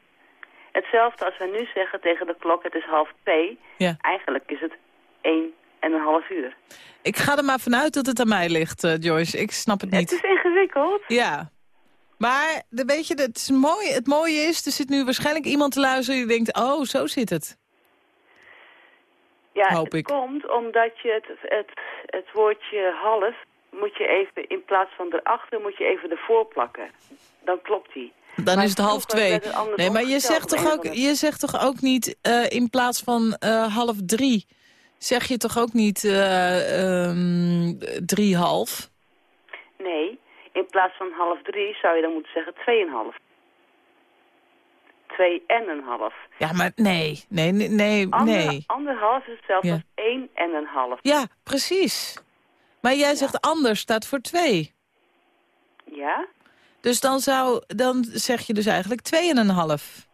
Speaker 10: Hetzelfde als we nu zeggen tegen de klok, het is half twee.
Speaker 3: Ja.
Speaker 10: Eigenlijk is het 1 en een half uur.
Speaker 3: Ik ga er maar vanuit dat het aan mij ligt, eh, Joyce. Ik snap het
Speaker 10: Het
Speaker 3: niet.
Speaker 10: is ingewikkeld.
Speaker 3: Ja. Maar de, weet je, het, is mooi, het mooie is, er zit nu waarschijnlijk iemand te luisteren die denkt... oh, zo zit het.
Speaker 10: Ja,
Speaker 3: Hoop
Speaker 10: het
Speaker 3: ik.
Speaker 10: komt omdat je het, het, het woordje half moet je even, in plaats van erachter, moet je even ervoor plakken. Dan klopt die.
Speaker 3: Dan
Speaker 10: Maar
Speaker 3: is het half twee.
Speaker 10: het
Speaker 3: Nee, maar je zegt, toch ook, je zegt toch ook niet eh, in plaats van eh, half drie... zeg je toch ook niet eh ehm, drie half?
Speaker 10: Nee, in plaats van half drie zou je dan moeten zeggen tweeënhalf. Twee en een half.
Speaker 3: Ja, maar nee, nee, nee, nee.
Speaker 10: Ander. Anderhalf is hetzelfde
Speaker 3: Ja.
Speaker 10: als één en een half.
Speaker 3: Ja, precies. Maar jij zegt anders staat voor twee.
Speaker 10: Ja?
Speaker 3: Dus dan, zou, dan zeg je dus eigenlijk twee en een half.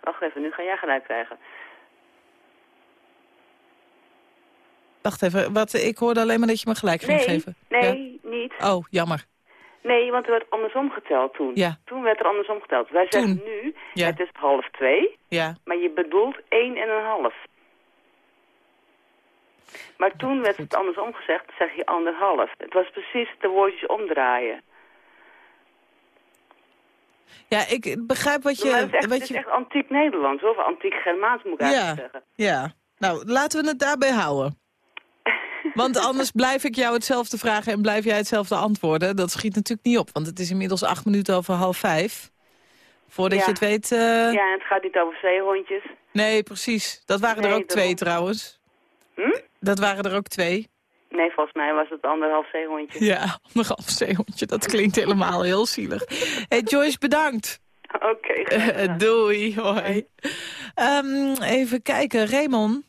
Speaker 10: Wacht even, nu ga jij gelijk krijgen.
Speaker 3: Wacht even, wat, ik hoorde alleen maar dat je me gelijk ging
Speaker 10: Nee,
Speaker 3: geven.
Speaker 10: nee, niet.
Speaker 3: Oh, jammer.
Speaker 10: Nee, want er werd andersom geteld toen.
Speaker 3: Ja.
Speaker 10: Toen werd er andersom geteld. Wij
Speaker 3: Toen.
Speaker 10: zeggen nu,
Speaker 3: Ja.
Speaker 10: het is half twee,
Speaker 3: Ja,
Speaker 10: maar je bedoelt één en een half. Maar toen werd het andersom gezegd, zeg je anderhalf. Het was precies de woordjes omdraaien.
Speaker 3: ja ik begrijp wat je...
Speaker 10: het is echt,
Speaker 3: wat
Speaker 10: het is echt antiek Nederlands, of antiek Germaans moet ik eigenlijk
Speaker 3: ja,
Speaker 10: zeggen.
Speaker 3: ja, nou, laten we het daarbij houden. <laughs> Want anders blijf ik jou hetzelfde vragen en blijf jij hetzelfde antwoorden. Dat schiet natuurlijk niet op, want het is inmiddels acht minuten over half vijf. Voordat
Speaker 10: Ja.
Speaker 3: je het weet... eh,
Speaker 10: Ja, en het gaat niet over zeehondjes.
Speaker 3: Nee, precies. Dat waren er ook twee trouwens.
Speaker 10: Hm?
Speaker 3: Dat waren er ook twee.
Speaker 10: Nee, volgens mij was het anderhalf zeehondje.
Speaker 3: Ja, anderhalf zeehondje. Dat klinkt helemaal heel zielig. Hey Joyce, bedankt.
Speaker 10: Oké, graag
Speaker 3: Eh, doei, hoi. Ehm, even kijken, Raymond.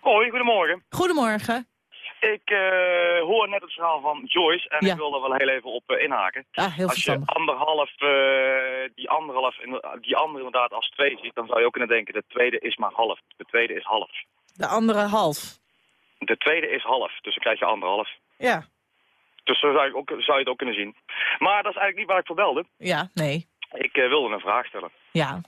Speaker 11: Hoi, goedemorgen.
Speaker 3: Goedemorgen.
Speaker 11: Ik eh, hoor net het verhaal van Joyce en
Speaker 3: Ja.
Speaker 11: ik wil er wel heel even op eh, inhaken.
Speaker 3: Ah, heel
Speaker 11: als je anderhalf, eh, die, anderhalf, die andere inderdaad als twee ziet, dan zou je ook kunnen denken, de tweede is maar half. De tweede is half.
Speaker 3: De andere half.
Speaker 11: De tweede is half, dus dan krijg je anderhalf.
Speaker 3: Ja.
Speaker 11: Dus zo zou, ik ook, zou je het ook kunnen zien. Maar dat is eigenlijk niet waar ik voor belde.
Speaker 3: Ja, nee.
Speaker 11: Ik eh, wilde een vraag stellen.
Speaker 3: Ja.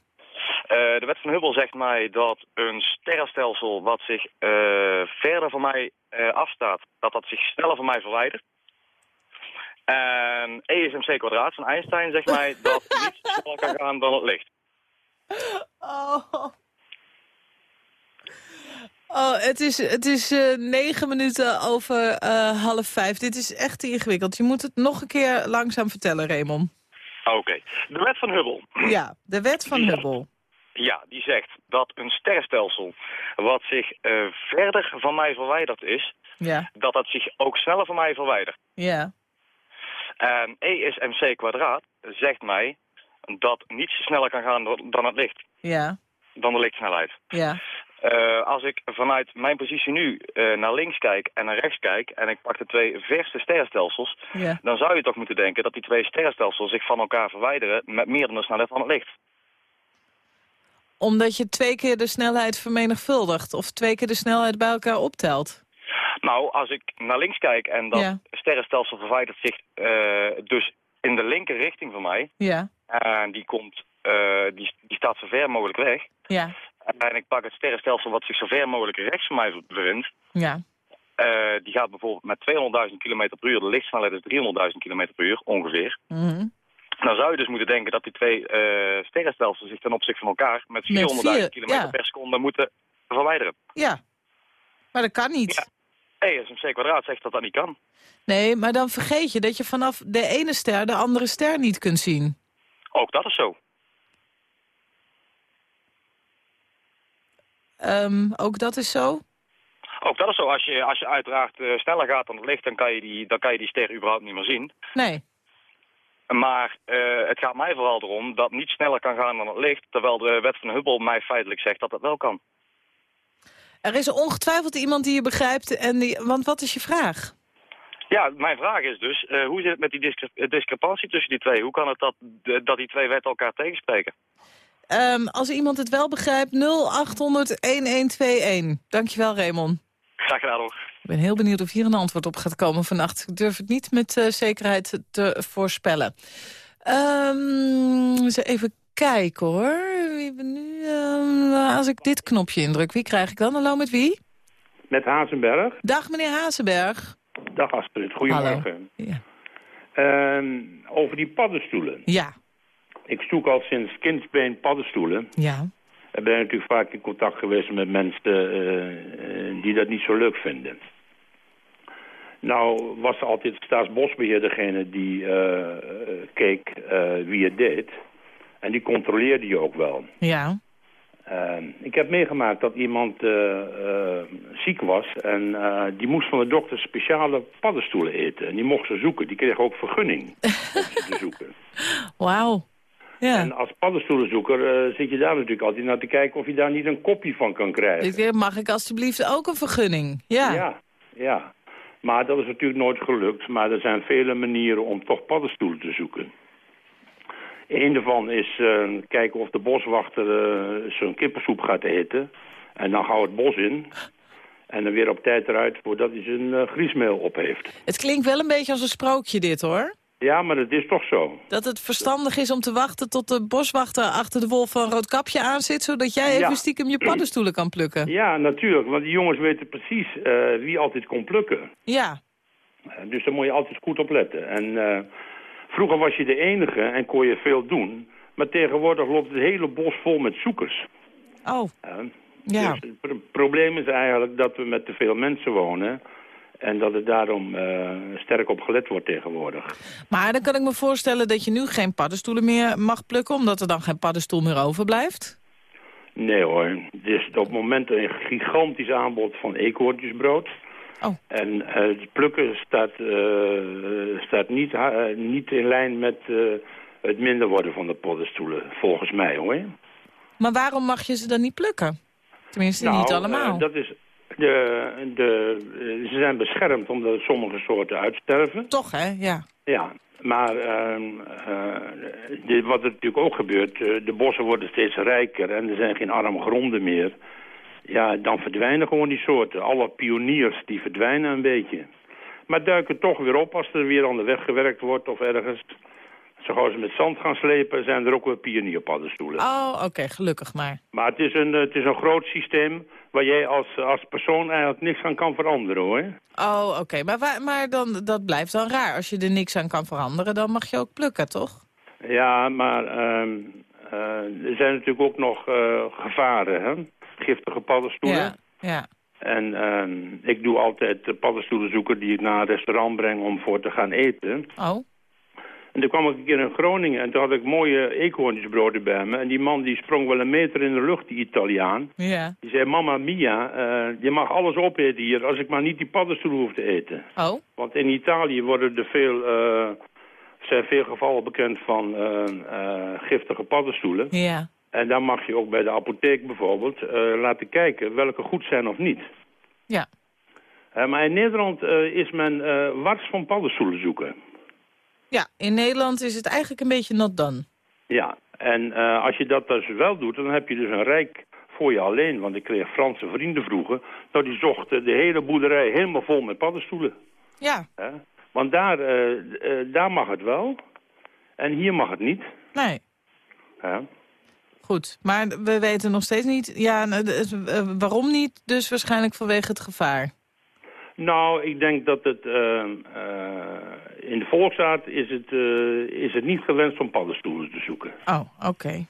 Speaker 11: Eh, de wet van Hubble zegt mij dat een sterrenstelsel wat zich eh, verder van mij afstaat, dat dat zich sneller van mij verwijdert. En E is mc kwadraat van Einstein zegt mij <laughs> dat niets sneller kan gaan dan het licht.
Speaker 3: Oh. Oh, het is, het is eh, negen minuten over eh, half vijf. Dit is echt ingewikkeld. Je moet het nog een keer langzaam vertellen, Raymond.
Speaker 11: Oké, de wet van Hubble.
Speaker 3: Ja, de wet van Hubble.
Speaker 11: Ja, die zegt dat een sterrenstelsel wat zich eh, verder van mij verwijderd is,
Speaker 3: Ja,
Speaker 11: dat dat zich ook sneller van mij verwijdert.
Speaker 3: ja,
Speaker 11: En E is mc kwadraat zegt mij dat niets sneller kan gaan dan- dan het licht,
Speaker 3: ja,
Speaker 11: dan de lichtsnelheid.
Speaker 3: ja.
Speaker 11: Eh, als ik vanuit mijn positie nu eh, naar links kijk en naar rechts kijk en ik pak de twee verste sterrenstelsels,
Speaker 3: ja.
Speaker 11: dan zou je toch moeten denken dat die twee sterrenstelsels zich van elkaar verwijderen met meer dan de snelheid van het licht.
Speaker 3: Omdat je twee keer de snelheid vermenigvuldigt. Of twee keer de snelheid bij elkaar optelt.
Speaker 11: Nou, als ik naar links kijk en dat
Speaker 3: Ja.
Speaker 11: sterrenstelsel verwijdert zich eh, dus in de linker richting van mij,
Speaker 3: Ja,
Speaker 11: en die, komt, die, die staat zo ver mogelijk weg,
Speaker 3: ja,
Speaker 11: en ik pak het sterrenstelsel wat zich zo ver mogelijk rechts van mij bevindt,
Speaker 3: ja.
Speaker 11: Eh, die gaat bijvoorbeeld met 200.000 km per uur. De lichtsnelheid is 300.000 km per uur ongeveer.
Speaker 3: Mhm.
Speaker 11: Dan zou je dus moeten denken dat die twee eh, sterrenstelsels zich ten opzichte van elkaar met 400.000
Speaker 3: vier,
Speaker 11: km
Speaker 3: ja.
Speaker 11: per seconde moeten verwijderen.
Speaker 3: Ja, maar dat kan niet.
Speaker 11: Hé, SMC kwadraat zegt dat dat niet kan.
Speaker 3: Nee, maar dan vergeet je dat je vanaf de ene ster de andere ster niet kunt zien.
Speaker 11: Ook dat is zo.
Speaker 3: Ehm, ook dat is zo?
Speaker 11: Ook dat is zo. Als je, als je uiteraard eh, sneller gaat dan het licht, dan kan, je die, dan kan je die ster überhaupt niet meer zien.
Speaker 3: Nee.
Speaker 11: Maar eh, het gaat mij vooral erom dat niet sneller kan gaan dan het licht, terwijl de wet van Hubble mij feitelijk zegt dat dat wel kan.
Speaker 3: Er is ongetwijfeld iemand die je begrijpt, en die, want wat is je vraag?
Speaker 11: Ja, mijn vraag is dus, eh, hoe zit het met die discre- discrepantie tussen die twee? Hoe kan het dat, dat die twee wetten elkaar tegenspreken?
Speaker 3: Ehm, als iemand het wel begrijpt, 0800-1121. Dankjewel, Raymond.
Speaker 11: Graag gedaan hoor.
Speaker 3: Ik ben heel benieuwd of hier een antwoord op gaat komen vannacht. Ik durf het niet met eh, zekerheid te voorspellen. Ehm, eens even kijken hoor. Wie we nu, ehm, als ik dit knopje indruk, wie krijg ik dan? Hallo, met wie?
Speaker 12: Met Hazenberg.
Speaker 3: Dag meneer Hazenberg.
Speaker 12: Dag Astrid, goedemorgen.
Speaker 3: Ja.
Speaker 12: Ehm, over die paddenstoelen.
Speaker 3: Ja.
Speaker 12: Ik zoek al sinds kindsbeen paddenstoelen.
Speaker 3: Ja.
Speaker 12: Ik ben natuurlijk vaak in contact geweest met mensen eh, eh, die dat niet zo leuk vinden. Nou was altijd Staatsbosbeheer degene die eh, keek wie het deed. En die controleerde je ook wel.
Speaker 3: Ja.
Speaker 12: Ehm, ik heb meegemaakt dat iemand ziek was en die moest van de dokter speciale paddenstoelen eten. En die mocht ze zoeken. Die kreeg ook vergunning om ze te zoeken. <laughs>
Speaker 3: Wauw. Ja.
Speaker 12: En als paddenstoelenzoeker eh, zit je daar natuurlijk altijd naar te kijken of je daar niet een kopie van kan krijgen.
Speaker 3: Ik, eh, mag ik alstublieft ook een vergunning? Ja.
Speaker 12: ja, ja. Maar dat is natuurlijk nooit gelukt. Maar er zijn vele manieren om toch paddenstoelen te zoeken. Een daarvan is eh, kijken of de boswachter eh, zijn kippensoep gaat eten. En dan gauw het bos in. En dan weer op tijd eruit voordat hij zijn griesmeel op heeft.
Speaker 3: Het klinkt wel een beetje als een sprookje dit hoor.
Speaker 12: Ja, maar dat is toch zo.
Speaker 3: Dat het verstandig is om te wachten tot de boswachter achter de wolf van Roodkapje aanzit... zodat jij even
Speaker 12: Ja.
Speaker 3: stiekem je paddenstoelen kan plukken.
Speaker 12: Ja, natuurlijk. Want die jongens weten precies eh, wie altijd kon plukken.
Speaker 3: Ja.
Speaker 12: Eh, Dus daar moet je altijd goed op letten. En eh, vroeger was je de enige en kon je veel doen. Maar tegenwoordig loopt het hele bos vol met zoekers.
Speaker 3: Oh. Ja.
Speaker 12: Dus het pro- probleem is eigenlijk dat we met te veel mensen wonen. En dat er daarom eh, sterk op gelet wordt tegenwoordig.
Speaker 3: Maar dan kan ik me voorstellen dat je nu geen paddenstoelen meer mag plukken... omdat er dan geen paddenstoel meer overblijft.
Speaker 12: Nee hoor. Er is op het moment een gigantisch aanbod van eekhoortjesbrood.
Speaker 3: Oh.
Speaker 12: En eh, het plukken staat, eh, staat niet, niet in lijn met het minder worden van de paddenstoelen. Volgens mij hoor.
Speaker 3: Maar waarom mag je ze dan niet plukken? Tenminste,
Speaker 12: Nou,
Speaker 3: niet allemaal.
Speaker 12: eh, dat is de, de, eh, ze zijn beschermd omdat sommige soorten uitsterven.
Speaker 3: Toch, hè? Ja.
Speaker 12: Ja, maar ehm, eh, wat er natuurlijk ook gebeurt, eh, de bossen worden steeds rijker en er zijn geen arme gronden meer. Ja, dan verdwijnen gewoon die soorten. Alle pioniers die verdwijnen een beetje. Maar duiken toch weer op als er weer aan de weg gewerkt wordt of ergens. Zo gauw ze met zand gaan slepen, zijn er ook weer pionierpaddenstoelen.
Speaker 3: Oh, oké, gelukkig maar.
Speaker 12: Maar het is, een, het is een groot systeem waar jij als, als persoon eigenlijk niks aan kan veranderen hoor.
Speaker 3: Oh, oké. Maar, waar- maar dan, dat blijft dan raar. Als je er niks aan kan veranderen, dan mag je ook plukken, toch?
Speaker 12: Ja, maar ehm, eh, er zijn natuurlijk ook nog eh, gevaren, hè? Giftige paddenstoelen.
Speaker 3: Ja, ja.
Speaker 12: En ehm, ik doe altijd de paddenstoelen zoeken die ik naar een restaurant breng om voor te gaan eten.
Speaker 3: Oh,
Speaker 12: En toen kwam ik een keer in Groningen en toen had ik mooie eekhoornsbroden bij me. En die man die sprong wel een meter in de lucht, die Italiaan.
Speaker 3: ja.
Speaker 12: Die zei, mama mia, eh, je mag alles opeten hier als ik maar niet die paddenstoelen hoef te eten.
Speaker 3: Oh,
Speaker 12: Want in Italië worden er veel, eh, zijn veel gevallen bekend van eh, eh, giftige paddenstoelen.
Speaker 3: ja.
Speaker 12: En dan mag je ook bij de apotheek bijvoorbeeld laten kijken welke goed zijn of niet.
Speaker 3: Ja.
Speaker 12: Maar in Nederland is men wars van paddenstoelen zoeken.
Speaker 3: Ja, in Nederland is het eigenlijk een beetje not done.
Speaker 12: Ja, en eh, als je dat dus wel doet, dan heb je dus een rijk voor je alleen. Want ik kreeg Franse vrienden vroeger. Nou, die zochten de hele boerderij helemaal vol met paddenstoelen.
Speaker 3: Ja?
Speaker 12: Want daar, eh, eh, daar mag het wel. En hier mag het niet.
Speaker 3: nee. Goed, maar we weten nog steeds niet... Ja, nou, waarom niet? Dus waarschijnlijk vanwege het gevaar.
Speaker 12: Nou, ik denk dat het... in de volksraad is het, eh, is het niet gewenst om paddenstoelen te zoeken.
Speaker 3: Oh, oké.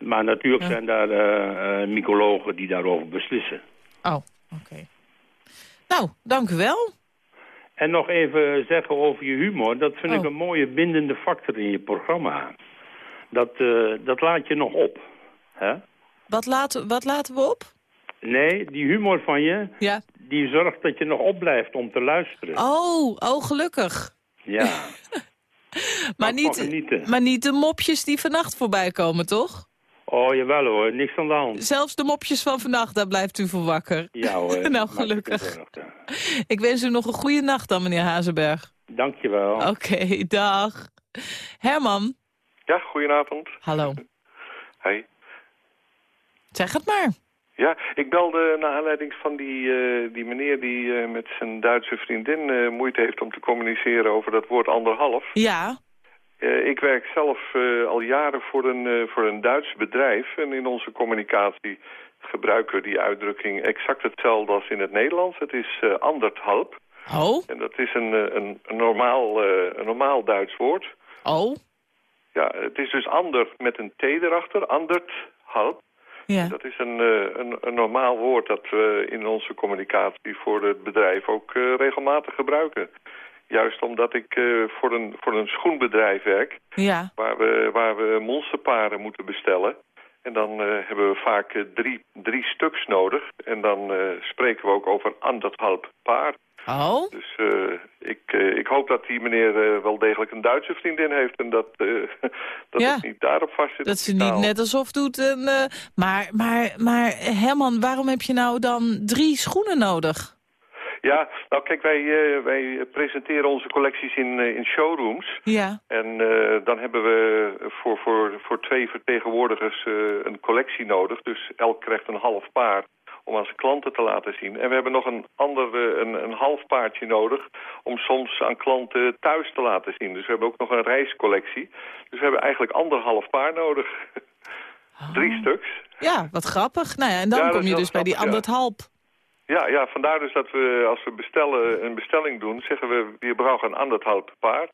Speaker 12: Maar natuurlijk
Speaker 3: Ja.
Speaker 12: zijn daar eh, mycologen die daarover beslissen.
Speaker 3: Oh, oké. Nou, dank u wel.
Speaker 12: En nog even zeggen over je humor. Dat vind ik
Speaker 3: Oh.
Speaker 12: een mooie bindende factor in je programma. Dat, dat laat je nog op. Hè?
Speaker 3: Wat laten, wat laten we op?
Speaker 12: Nee, die humor van je,
Speaker 3: Ja.
Speaker 12: die zorgt dat je nog opblijft om te luisteren.
Speaker 3: Oh, oh, gelukkig.
Speaker 12: Ja, <laughs>
Speaker 3: Maar niet, maar niet de mopjes die vannacht voorbij komen, toch?
Speaker 12: oh jawel hoor, niks aan de hand.
Speaker 3: Zelfs de mopjes van vannacht, daar blijft u voor wakker.
Speaker 12: Ja hoor. <laughs>
Speaker 3: nou, gelukkig. Ik wens u nog een goede nacht dan, meneer Hazenberg.
Speaker 12: Dankjewel.
Speaker 3: Oké, dag. Herman,
Speaker 13: Ja, goedenavond.
Speaker 3: hallo.
Speaker 13: Hey.
Speaker 3: Zeg het maar.
Speaker 13: Ja, ik belde naar aanleiding van die, eh, die meneer die eh, met zijn Duitse vriendin eh, moeite heeft om te communiceren over dat woord anderhalf.
Speaker 3: Ja,
Speaker 13: ik werk zelf al jaren voor een, voor een Duits bedrijf en in onze communicatie gebruiken we die uitdrukking exact hetzelfde als in het Nederlands. Het is anderthalb.
Speaker 3: Oh,
Speaker 13: En dat is een, een, een, normaal, een normaal Duits woord.
Speaker 3: oh,
Speaker 13: Ja, het is dus ander met een T erachter, anderthalb.
Speaker 3: Ja.
Speaker 13: Dat is een, eh, een, een normaal woord dat we in onze communicatie voor het bedrijf ook eh, regelmatig gebruiken. Juist omdat ik eh, voor, een, voor een schoenbedrijf werk,
Speaker 3: Ja,
Speaker 13: waar we, waar we monsterparen moeten bestellen. En dan hebben we vaak eh, drie, drie stuks nodig. En dan spreken we ook over anderhalf paar.
Speaker 3: oh.
Speaker 13: Dus ik, eh, ik hoop dat die meneer eh, wel degelijk een Duitse vriendin heeft... en dat, eh, <laughs> dat
Speaker 3: Ja.
Speaker 13: het niet daarop vast zit.
Speaker 3: Dat ze niet net alsof doet. En, maar, maar, maar Herman, waarom heb je nou dan drie schoenen nodig?
Speaker 13: Ja, nou kijk, wij, wij presenteren onze collecties in, in showrooms.
Speaker 3: Ja,
Speaker 13: En dan hebben we voor, voor, voor twee vertegenwoordigers een collectie nodig. Dus elk krijgt een half paar om aan zijn klanten te laten zien. En we hebben nog een ander, eh, een, een half paardje nodig om soms aan klanten thuis te laten zien. Dus we hebben ook nog een reiscollectie. Dus we hebben eigenlijk anderhalf paar nodig. <laughs> Drie stuks.
Speaker 3: ja, wat grappig. Nou ja, en dan
Speaker 13: Ja,
Speaker 3: kom je dus bij die anderhalf.
Speaker 13: Ja, ja, vandaar dus dat we als we bestellen, een bestelling doen, zeggen we, we brauchen een anderhalf paar.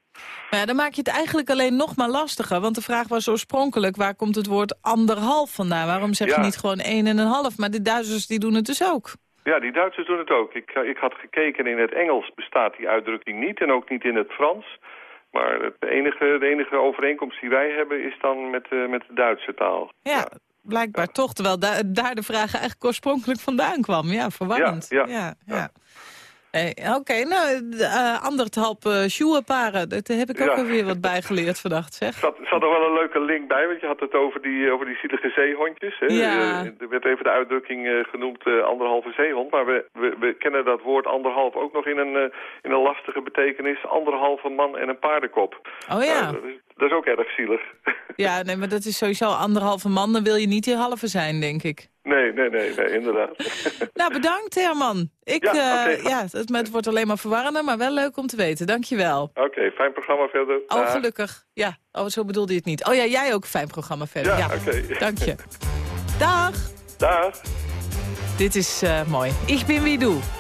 Speaker 3: Maar ja, dan maak je het eigenlijk alleen nog maar lastiger. Want de vraag was oorspronkelijk, waar komt het woord anderhalf vandaan? Waarom zeg je niet gewoon één en een half? Maar de Duitsers die doen het dus ook.
Speaker 13: Ja, die Duitsers doen het ook. Ik, ik had gekeken, in het Engels bestaat die uitdrukking niet en ook niet in het Frans. Maar het enige, de enige overeenkomst die wij hebben is dan met, eh, met de Duitse taal.
Speaker 3: Ja, blijkbaar toch. Terwijl da- daar de vraag eigenlijk oorspronkelijk vandaan kwam. Ja, verwarrend.
Speaker 13: Ja,
Speaker 3: ja. Oké, nou, uh, anderhalf uh. Daar heb ik ook weer wat bijgeleerd vandaag, zeg.
Speaker 13: Er zat, er zat er wel een leuke link bij, want je had het over die, over die zielige zeehondjes. Hè?
Speaker 3: Ja.
Speaker 13: Eh, er werd even de uitdrukking eh, genoemd eh, anderhalve zeehond. Maar we, we, we kennen dat woord anderhalf ook nog in een, in een lastige betekenis. Anderhalve man en een paardenkop.
Speaker 3: Oh ja.
Speaker 13: Dat, is, ook erg zielig. <laughs>
Speaker 3: Ja, nee, maar dat is sowieso anderhalve man. Dan wil je niet die halve zijn, denk ik.
Speaker 13: Nee, nee, nee, nee inderdaad. <laughs>
Speaker 3: Nou, bedankt Herman. Ik,
Speaker 13: Ja, oké.
Speaker 3: ja het, het wordt alleen maar verwarrender, maar wel leuk om te weten. Dankjewel.
Speaker 13: Oké, fijn programma verder.
Speaker 3: Oh, gelukkig. Ja, oh, zo bedoelde je het niet. Oh ja, jij ook fijn programma verder.
Speaker 13: Ja, oké.
Speaker 3: Dank je. <laughs> Dag.
Speaker 13: Dag.
Speaker 3: Dit is eh, mooi. Ik ben wie doe.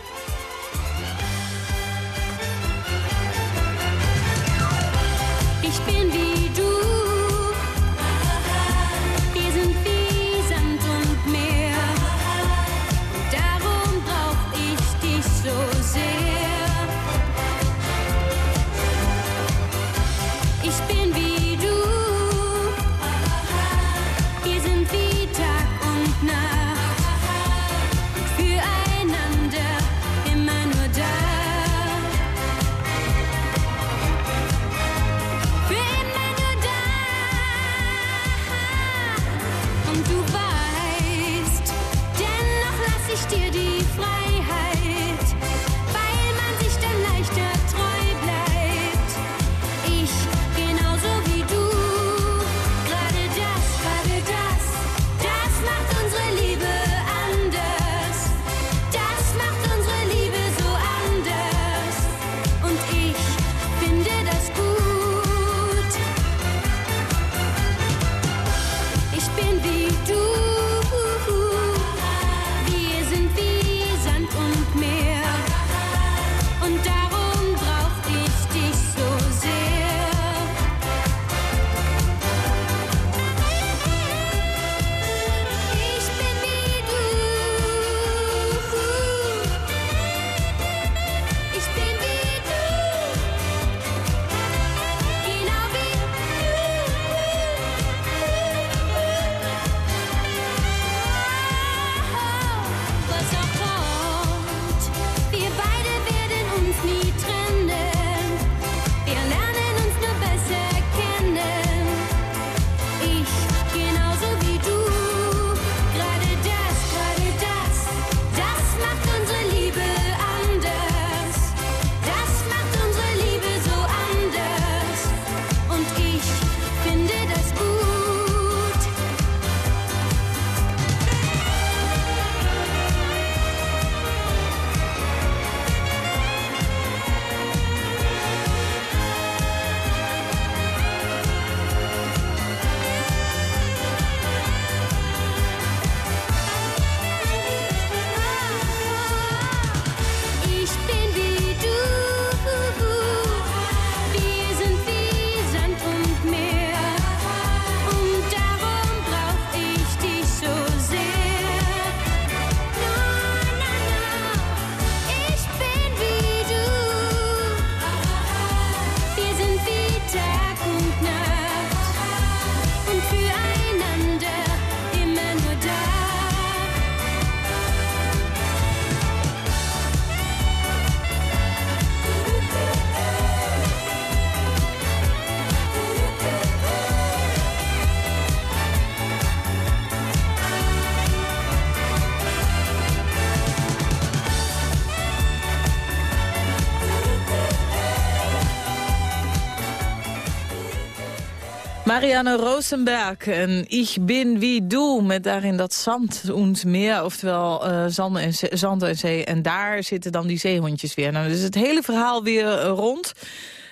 Speaker 3: Marianne Rosenberg en Ich bin wie du, met daarin dat zand und meer, oftewel eh, zand, en zee, zand en zee. En daar zitten dan die zeehondjes weer. Nou, dus het hele verhaal weer rond.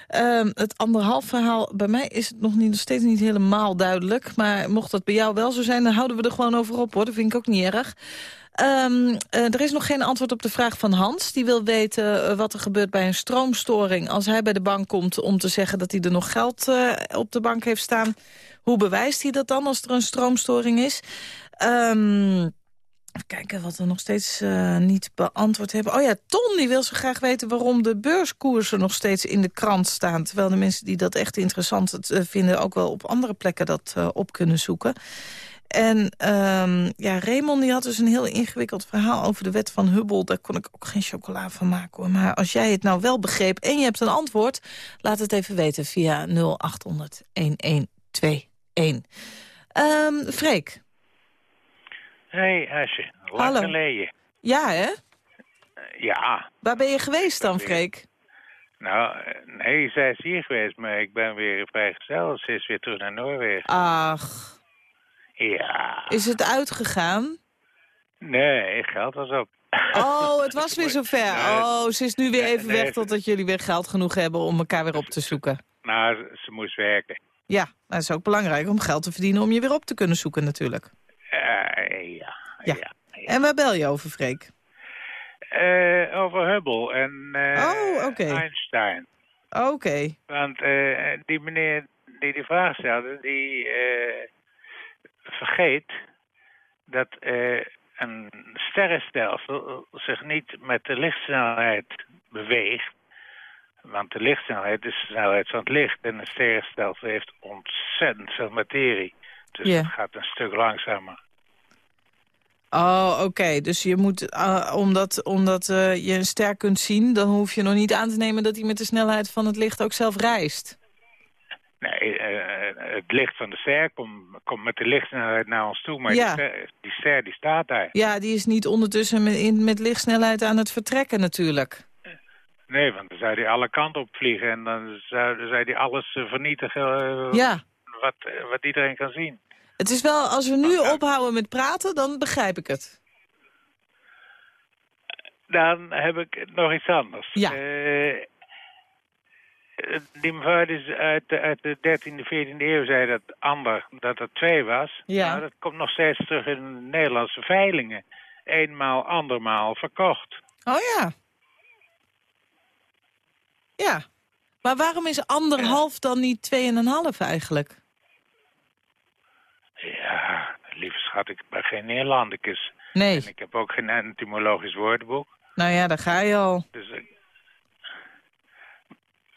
Speaker 3: Ehm, het anderhalf verhaal, bij mij is het nog, niet, nog steeds niet helemaal duidelijk. Maar mocht dat bij jou wel zo zijn, dan houden we er gewoon over op, hoor. Dat vind ik ook niet erg. Ehm, eh, er is nog geen antwoord op de vraag van Hans. Die wil weten eh, wat er gebeurt bij een stroomstoring... als hij bij de bank komt om te zeggen dat hij er nog geld eh, op de bank heeft staan. Hoe bewijst hij dat dan als er een stroomstoring is? Ehm, kijken wat we nog steeds eh, niet beantwoord hebben. Oh ja, Ton die wil zo graag weten waarom de beurskoersen nog steeds in de krant staan. Terwijl de mensen die dat echt interessant eh, vinden... ook wel op andere plekken dat eh, op kunnen zoeken. En ehm, ja, Raymond die had dus een heel ingewikkeld verhaal over de wet van Hubble. Daar kon ik ook geen chocola van maken hoor. Maar als jij het nou wel begreep en je hebt een antwoord... laat het even weten via 0800 1121. Ehm Freek.
Speaker 14: Hey Asje, lang
Speaker 3: Hallo.
Speaker 14: geleden.
Speaker 3: Ja hè?
Speaker 14: Ja,
Speaker 3: Waar ben je geweest dan, Freek?
Speaker 14: nou, nee, zij is hier geweest, maar ik ben weer vrijgesteld. Ze is weer terug naar Noorwegen.
Speaker 3: Ach,
Speaker 14: Ja,
Speaker 3: is het uitgegaan?
Speaker 14: nee, geld was op.
Speaker 3: Oh, het <laughs> was weer zover. Oh, ze is nu weer even weg totdat jullie weer geld genoeg hebben om elkaar weer op te zoeken.
Speaker 14: Nou, ze- moest werken.
Speaker 3: Ja, dat is ook belangrijk om geld te verdienen om je weer op te kunnen zoeken natuurlijk.
Speaker 14: Eh, ja.
Speaker 3: Ja. En waar bel je over, Freek?
Speaker 14: Eh, over Hubble en eh,
Speaker 3: Oh.
Speaker 14: Einstein.
Speaker 3: Oké.
Speaker 14: Want die meneer die die vraag stelde, die vergeet dat een sterrenstelsel zich niet met de lichtsnelheid beweegt. Want de lichtsnelheid is de snelheid van het licht. En een sterrenstelsel heeft ontzettend veel materie. Dus
Speaker 3: Ja.
Speaker 14: het gaat een stuk langzamer.
Speaker 3: Oh, oké. Dus je moet, eh, omdat, omdat eh, je een ster kunt zien... dan hoef je nog niet aan te nemen dat hij met de snelheid van het licht ook zelf reist.
Speaker 14: Nee, eh, het licht van de ster komt, komt met de lichtsnelheid naar ons toe. Maar
Speaker 3: Ja.
Speaker 14: die, ster, die ster die staat daar.
Speaker 3: Ja, die is niet ondertussen met, in, met lichtsnelheid aan het vertrekken natuurlijk.
Speaker 14: Nee, want dan zou hij alle kanten op vliegen en dan zou, dan zou hij alles vernietigen
Speaker 3: Ja.
Speaker 14: Wat, eh, wat iedereen kan zien.
Speaker 3: Het is wel, als we nu ophouden met praten, dan begrijp ik het.
Speaker 14: Dan heb ik nog iets anders.
Speaker 3: Ja.
Speaker 14: Eh, eh, die mevrouw uit, de- uit de 13e, 14e eeuw zei dat ander, dat er twee was.
Speaker 3: Ja.
Speaker 14: Nou, dat komt nog steeds terug in de Nederlandse veilingen. Eenmaal, andermaal verkocht.
Speaker 3: Oh ja. Maar waarom is anderhalf dan niet tweeënhalf eigenlijk?
Speaker 14: Ja, lieve schat, ik ben geen Neerlandicus.
Speaker 3: Nee.
Speaker 14: En ik heb ook geen etymologisch woordenboek.
Speaker 3: Nou ja, daar ga je al.
Speaker 14: Dus ik-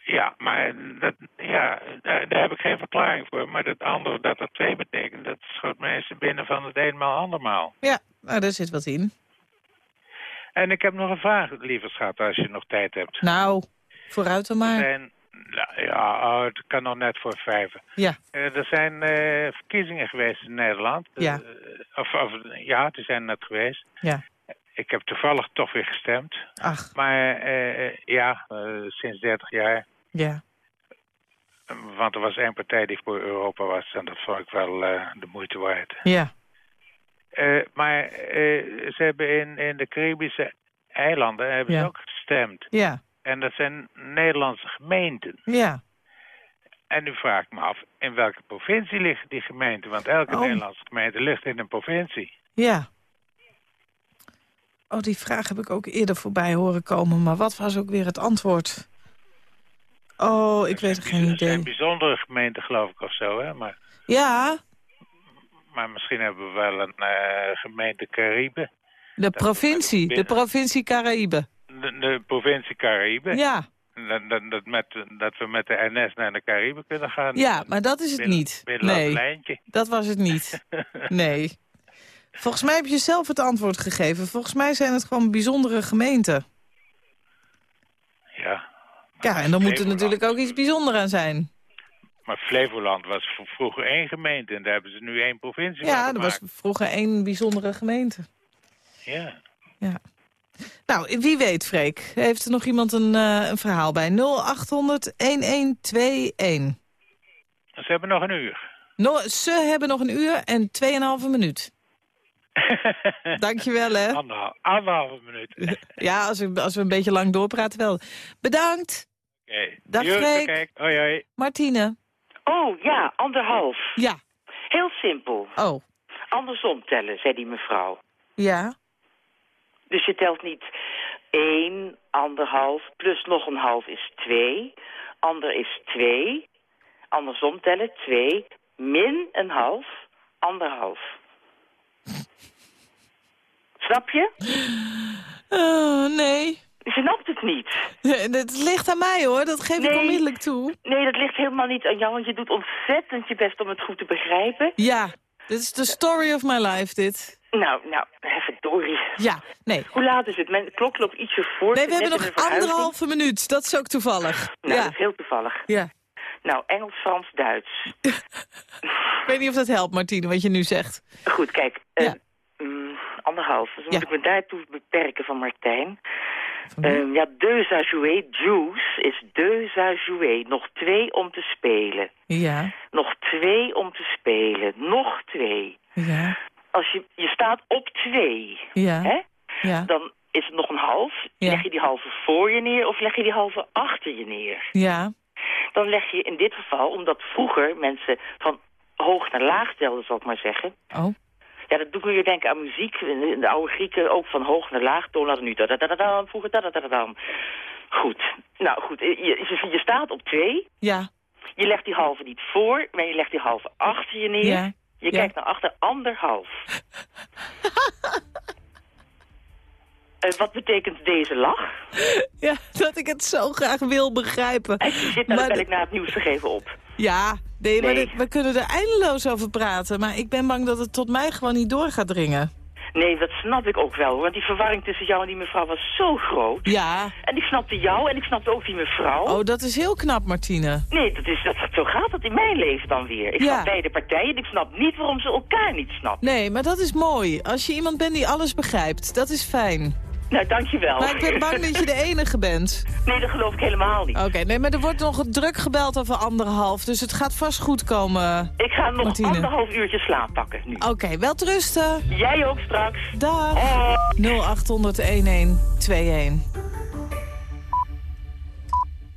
Speaker 14: ja, maar dat, ja, daar, daar heb ik geen verklaring voor. Maar dat andere, dat er twee betekent, dat schoot me eens binnen van het eenmaal andermaal.
Speaker 3: Ja, nou, daar zit wat in.
Speaker 14: En ik heb nog een vraag, lieve schat, als je nog tijd hebt.
Speaker 3: Nou, vooruit dan
Speaker 14: Er
Speaker 3: maar.
Speaker 14: zijn, ja, oh, het kan nog net voor vijven.
Speaker 3: Ja,
Speaker 14: Eh, er zijn eh, verkiezingen geweest in Nederland.
Speaker 3: Ja.
Speaker 14: Eh, of, of, ja, die zijn net geweest.
Speaker 3: ja.
Speaker 14: Ik heb toevallig toch weer gestemd.
Speaker 3: Ach,
Speaker 14: Maar ja, sinds 30 jaar.
Speaker 3: ja.
Speaker 14: Want er was één partij die voor Europa was. En dat vond ik wel de moeite waard.
Speaker 3: Ja,
Speaker 14: maar ze hebben in, in de Caribische eilanden hebben
Speaker 3: Ja.
Speaker 14: ze ook gestemd.
Speaker 3: ja,
Speaker 14: En dat zijn Nederlandse gemeenten.
Speaker 3: ja.
Speaker 14: En nu vraag ik me af, in welke provincie liggen die gemeenten? Want elke
Speaker 3: Oh.
Speaker 14: Nederlandse gemeente ligt in een provincie.
Speaker 3: Ja. Oh, die vraag heb ik ook eerder voorbij horen komen. Maar wat was ook weer het antwoord? Oh, ik weet geen
Speaker 14: Dat zijn
Speaker 3: idee.
Speaker 14: bijzondere gemeenten, geloof ik, of zo. Hè? Maar,
Speaker 3: Ja,
Speaker 14: maar misschien hebben we wel een eh, gemeente Caribe.
Speaker 3: de provincie. De provincie Caraïbe.
Speaker 14: De, de provincie Caribe.
Speaker 3: Ja,
Speaker 14: Dat, dat, dat, met, dat we met de NS naar de Caribe kunnen gaan.
Speaker 3: ja, maar dat is het
Speaker 14: Binnen-
Speaker 3: niet.
Speaker 14: binnen
Speaker 3: Nee,
Speaker 14: lijntje.
Speaker 3: dat was het niet. <laughs> Nee. Volgens mij heb je zelf het antwoord gegeven. Volgens mij zijn het gewoon bijzondere gemeenten.
Speaker 14: Ja,
Speaker 3: Ja, en dan moet er natuurlijk ook iets bijzonders aan zijn.
Speaker 14: maar Flevoland was vroeger één gemeente en daar hebben ze nu één provincie
Speaker 3: Ja, er was vroeger één bijzondere gemeente.
Speaker 14: Ja.
Speaker 3: Ja. Nou, wie weet, Freek. Heeft er nog iemand een, eh, een verhaal bij? 0800 1121.
Speaker 14: Ze hebben nog een uur.
Speaker 3: No, ze hebben nog een uur en 2,5 minuut. <laughs> Dankjewel, hè.
Speaker 14: Anderhal, anderhalve minuut. Oké. <laughs>
Speaker 3: Ja, als we, als we een beetje lang doorpraten wel. Bedankt, Dag,
Speaker 14: Joe,
Speaker 3: Freek.
Speaker 14: Kijk. Hoi, hoi.
Speaker 3: Martine.
Speaker 15: Oh ja, anderhalf.
Speaker 3: Ja.
Speaker 15: Heel simpel.
Speaker 3: Oh,
Speaker 15: Andersom tellen, zei die mevrouw.
Speaker 3: ja.
Speaker 15: Dus je telt niet één, anderhalf, plus nog een half is twee. Ander is twee. Andersom tellen, twee, min een half, anderhalf. Snap je?
Speaker 3: Oh, nee.
Speaker 15: Je snapt het niet.
Speaker 3: Het ligt aan mij, hoor. Dat geef ik onmiddellijk toe.
Speaker 15: Nee, dat ligt helemaal niet aan jou, want je doet ontzettend je best om het goed te begrijpen.
Speaker 3: Ja, dit is de story of my life, dit.
Speaker 15: Nou, nou, verdorie.
Speaker 3: Ja, nee.
Speaker 15: Hoe laat is het? Mijn klok loopt ietsje voor.
Speaker 3: Nee, we hebben nog anderhalve minuut. Dat is ook toevallig.
Speaker 15: Nou,
Speaker 3: ja.
Speaker 15: dat is heel toevallig.
Speaker 3: ja.
Speaker 15: Nou, Engels, Frans, Duits. <laughs>
Speaker 3: Ik weet niet of dat helpt, Martine, wat je nu zegt.
Speaker 15: Goed, kijk. eh,
Speaker 3: Ja.
Speaker 15: Mm, anderhalf. Dus
Speaker 3: Ja.
Speaker 15: moet ik me daartoe beperken van Martijn. Ehm, ja, deux à jouer. Juice is deux à jouer. Nog twee om te spelen.
Speaker 3: Ja,
Speaker 15: Nog twee om te spelen. Nog twee.
Speaker 3: ja,
Speaker 15: Als je, je staat op twee,
Speaker 3: ja,
Speaker 15: hè?
Speaker 3: ja,
Speaker 15: dan is het nog een half.
Speaker 3: Ja.
Speaker 15: Leg je die halve voor je neer of leg je die halve achter je neer?
Speaker 3: ja,
Speaker 15: Dan leg je in dit geval, omdat vroeger mensen van hoog naar laag telden, zal ik maar zeggen.
Speaker 3: Oh.
Speaker 15: Ja, dat doet me weer denken aan muziek. De de oude Grieken ook van hoog naar laag. Toon hadden nu da da da da vroeger da da da da. Goed. Nou goed, je, je, je staat op twee.
Speaker 3: ja,
Speaker 15: Je legt die halve niet voor, maar je legt die halve achter je neer.
Speaker 3: Ja.
Speaker 15: Je
Speaker 3: Ja.
Speaker 15: kijkt naar achter, anderhalf. <laughs> En wat betekent deze lach?
Speaker 3: ja, dat ik het zo graag wil begrijpen.
Speaker 15: En je zit, nou,
Speaker 3: Maar
Speaker 15: ik na het nieuws te geven op.
Speaker 3: Ja, nee, we kunnen er eindeloos over praten. Maar ik ben bang dat het tot mij gewoon niet door gaat dringen.
Speaker 15: Nee, dat snap ik ook wel. Want die verwarring tussen jou en die mevrouw was zo groot.
Speaker 3: Ja.
Speaker 15: En ik snapte jou en ik snapte ook die mevrouw.
Speaker 3: Oh, dat is heel knap, Martine.
Speaker 15: Nee, dat is, dat, zo gaat dat in mijn leven dan weer. Ik
Speaker 3: Ja.
Speaker 15: snap beide partijen en ik snap niet waarom ze elkaar niet snappen.
Speaker 3: Nee, maar dat is mooi. Als je iemand bent die alles begrijpt, dat is fijn.
Speaker 15: Nou, dankjewel.
Speaker 3: Maar ik ben bang dat je de enige bent.
Speaker 15: Nee, dat geloof ik helemaal niet.
Speaker 3: Oké, nee, maar er wordt nog druk gebeld over anderhalf. Dus het gaat vast goed komen.
Speaker 15: Ik ga nog
Speaker 3: Martine.
Speaker 15: anderhalf uurtje slaap pakken nu.
Speaker 3: Oké, wel rusten.
Speaker 15: Jij ook straks.
Speaker 3: Dag. 0800 1121.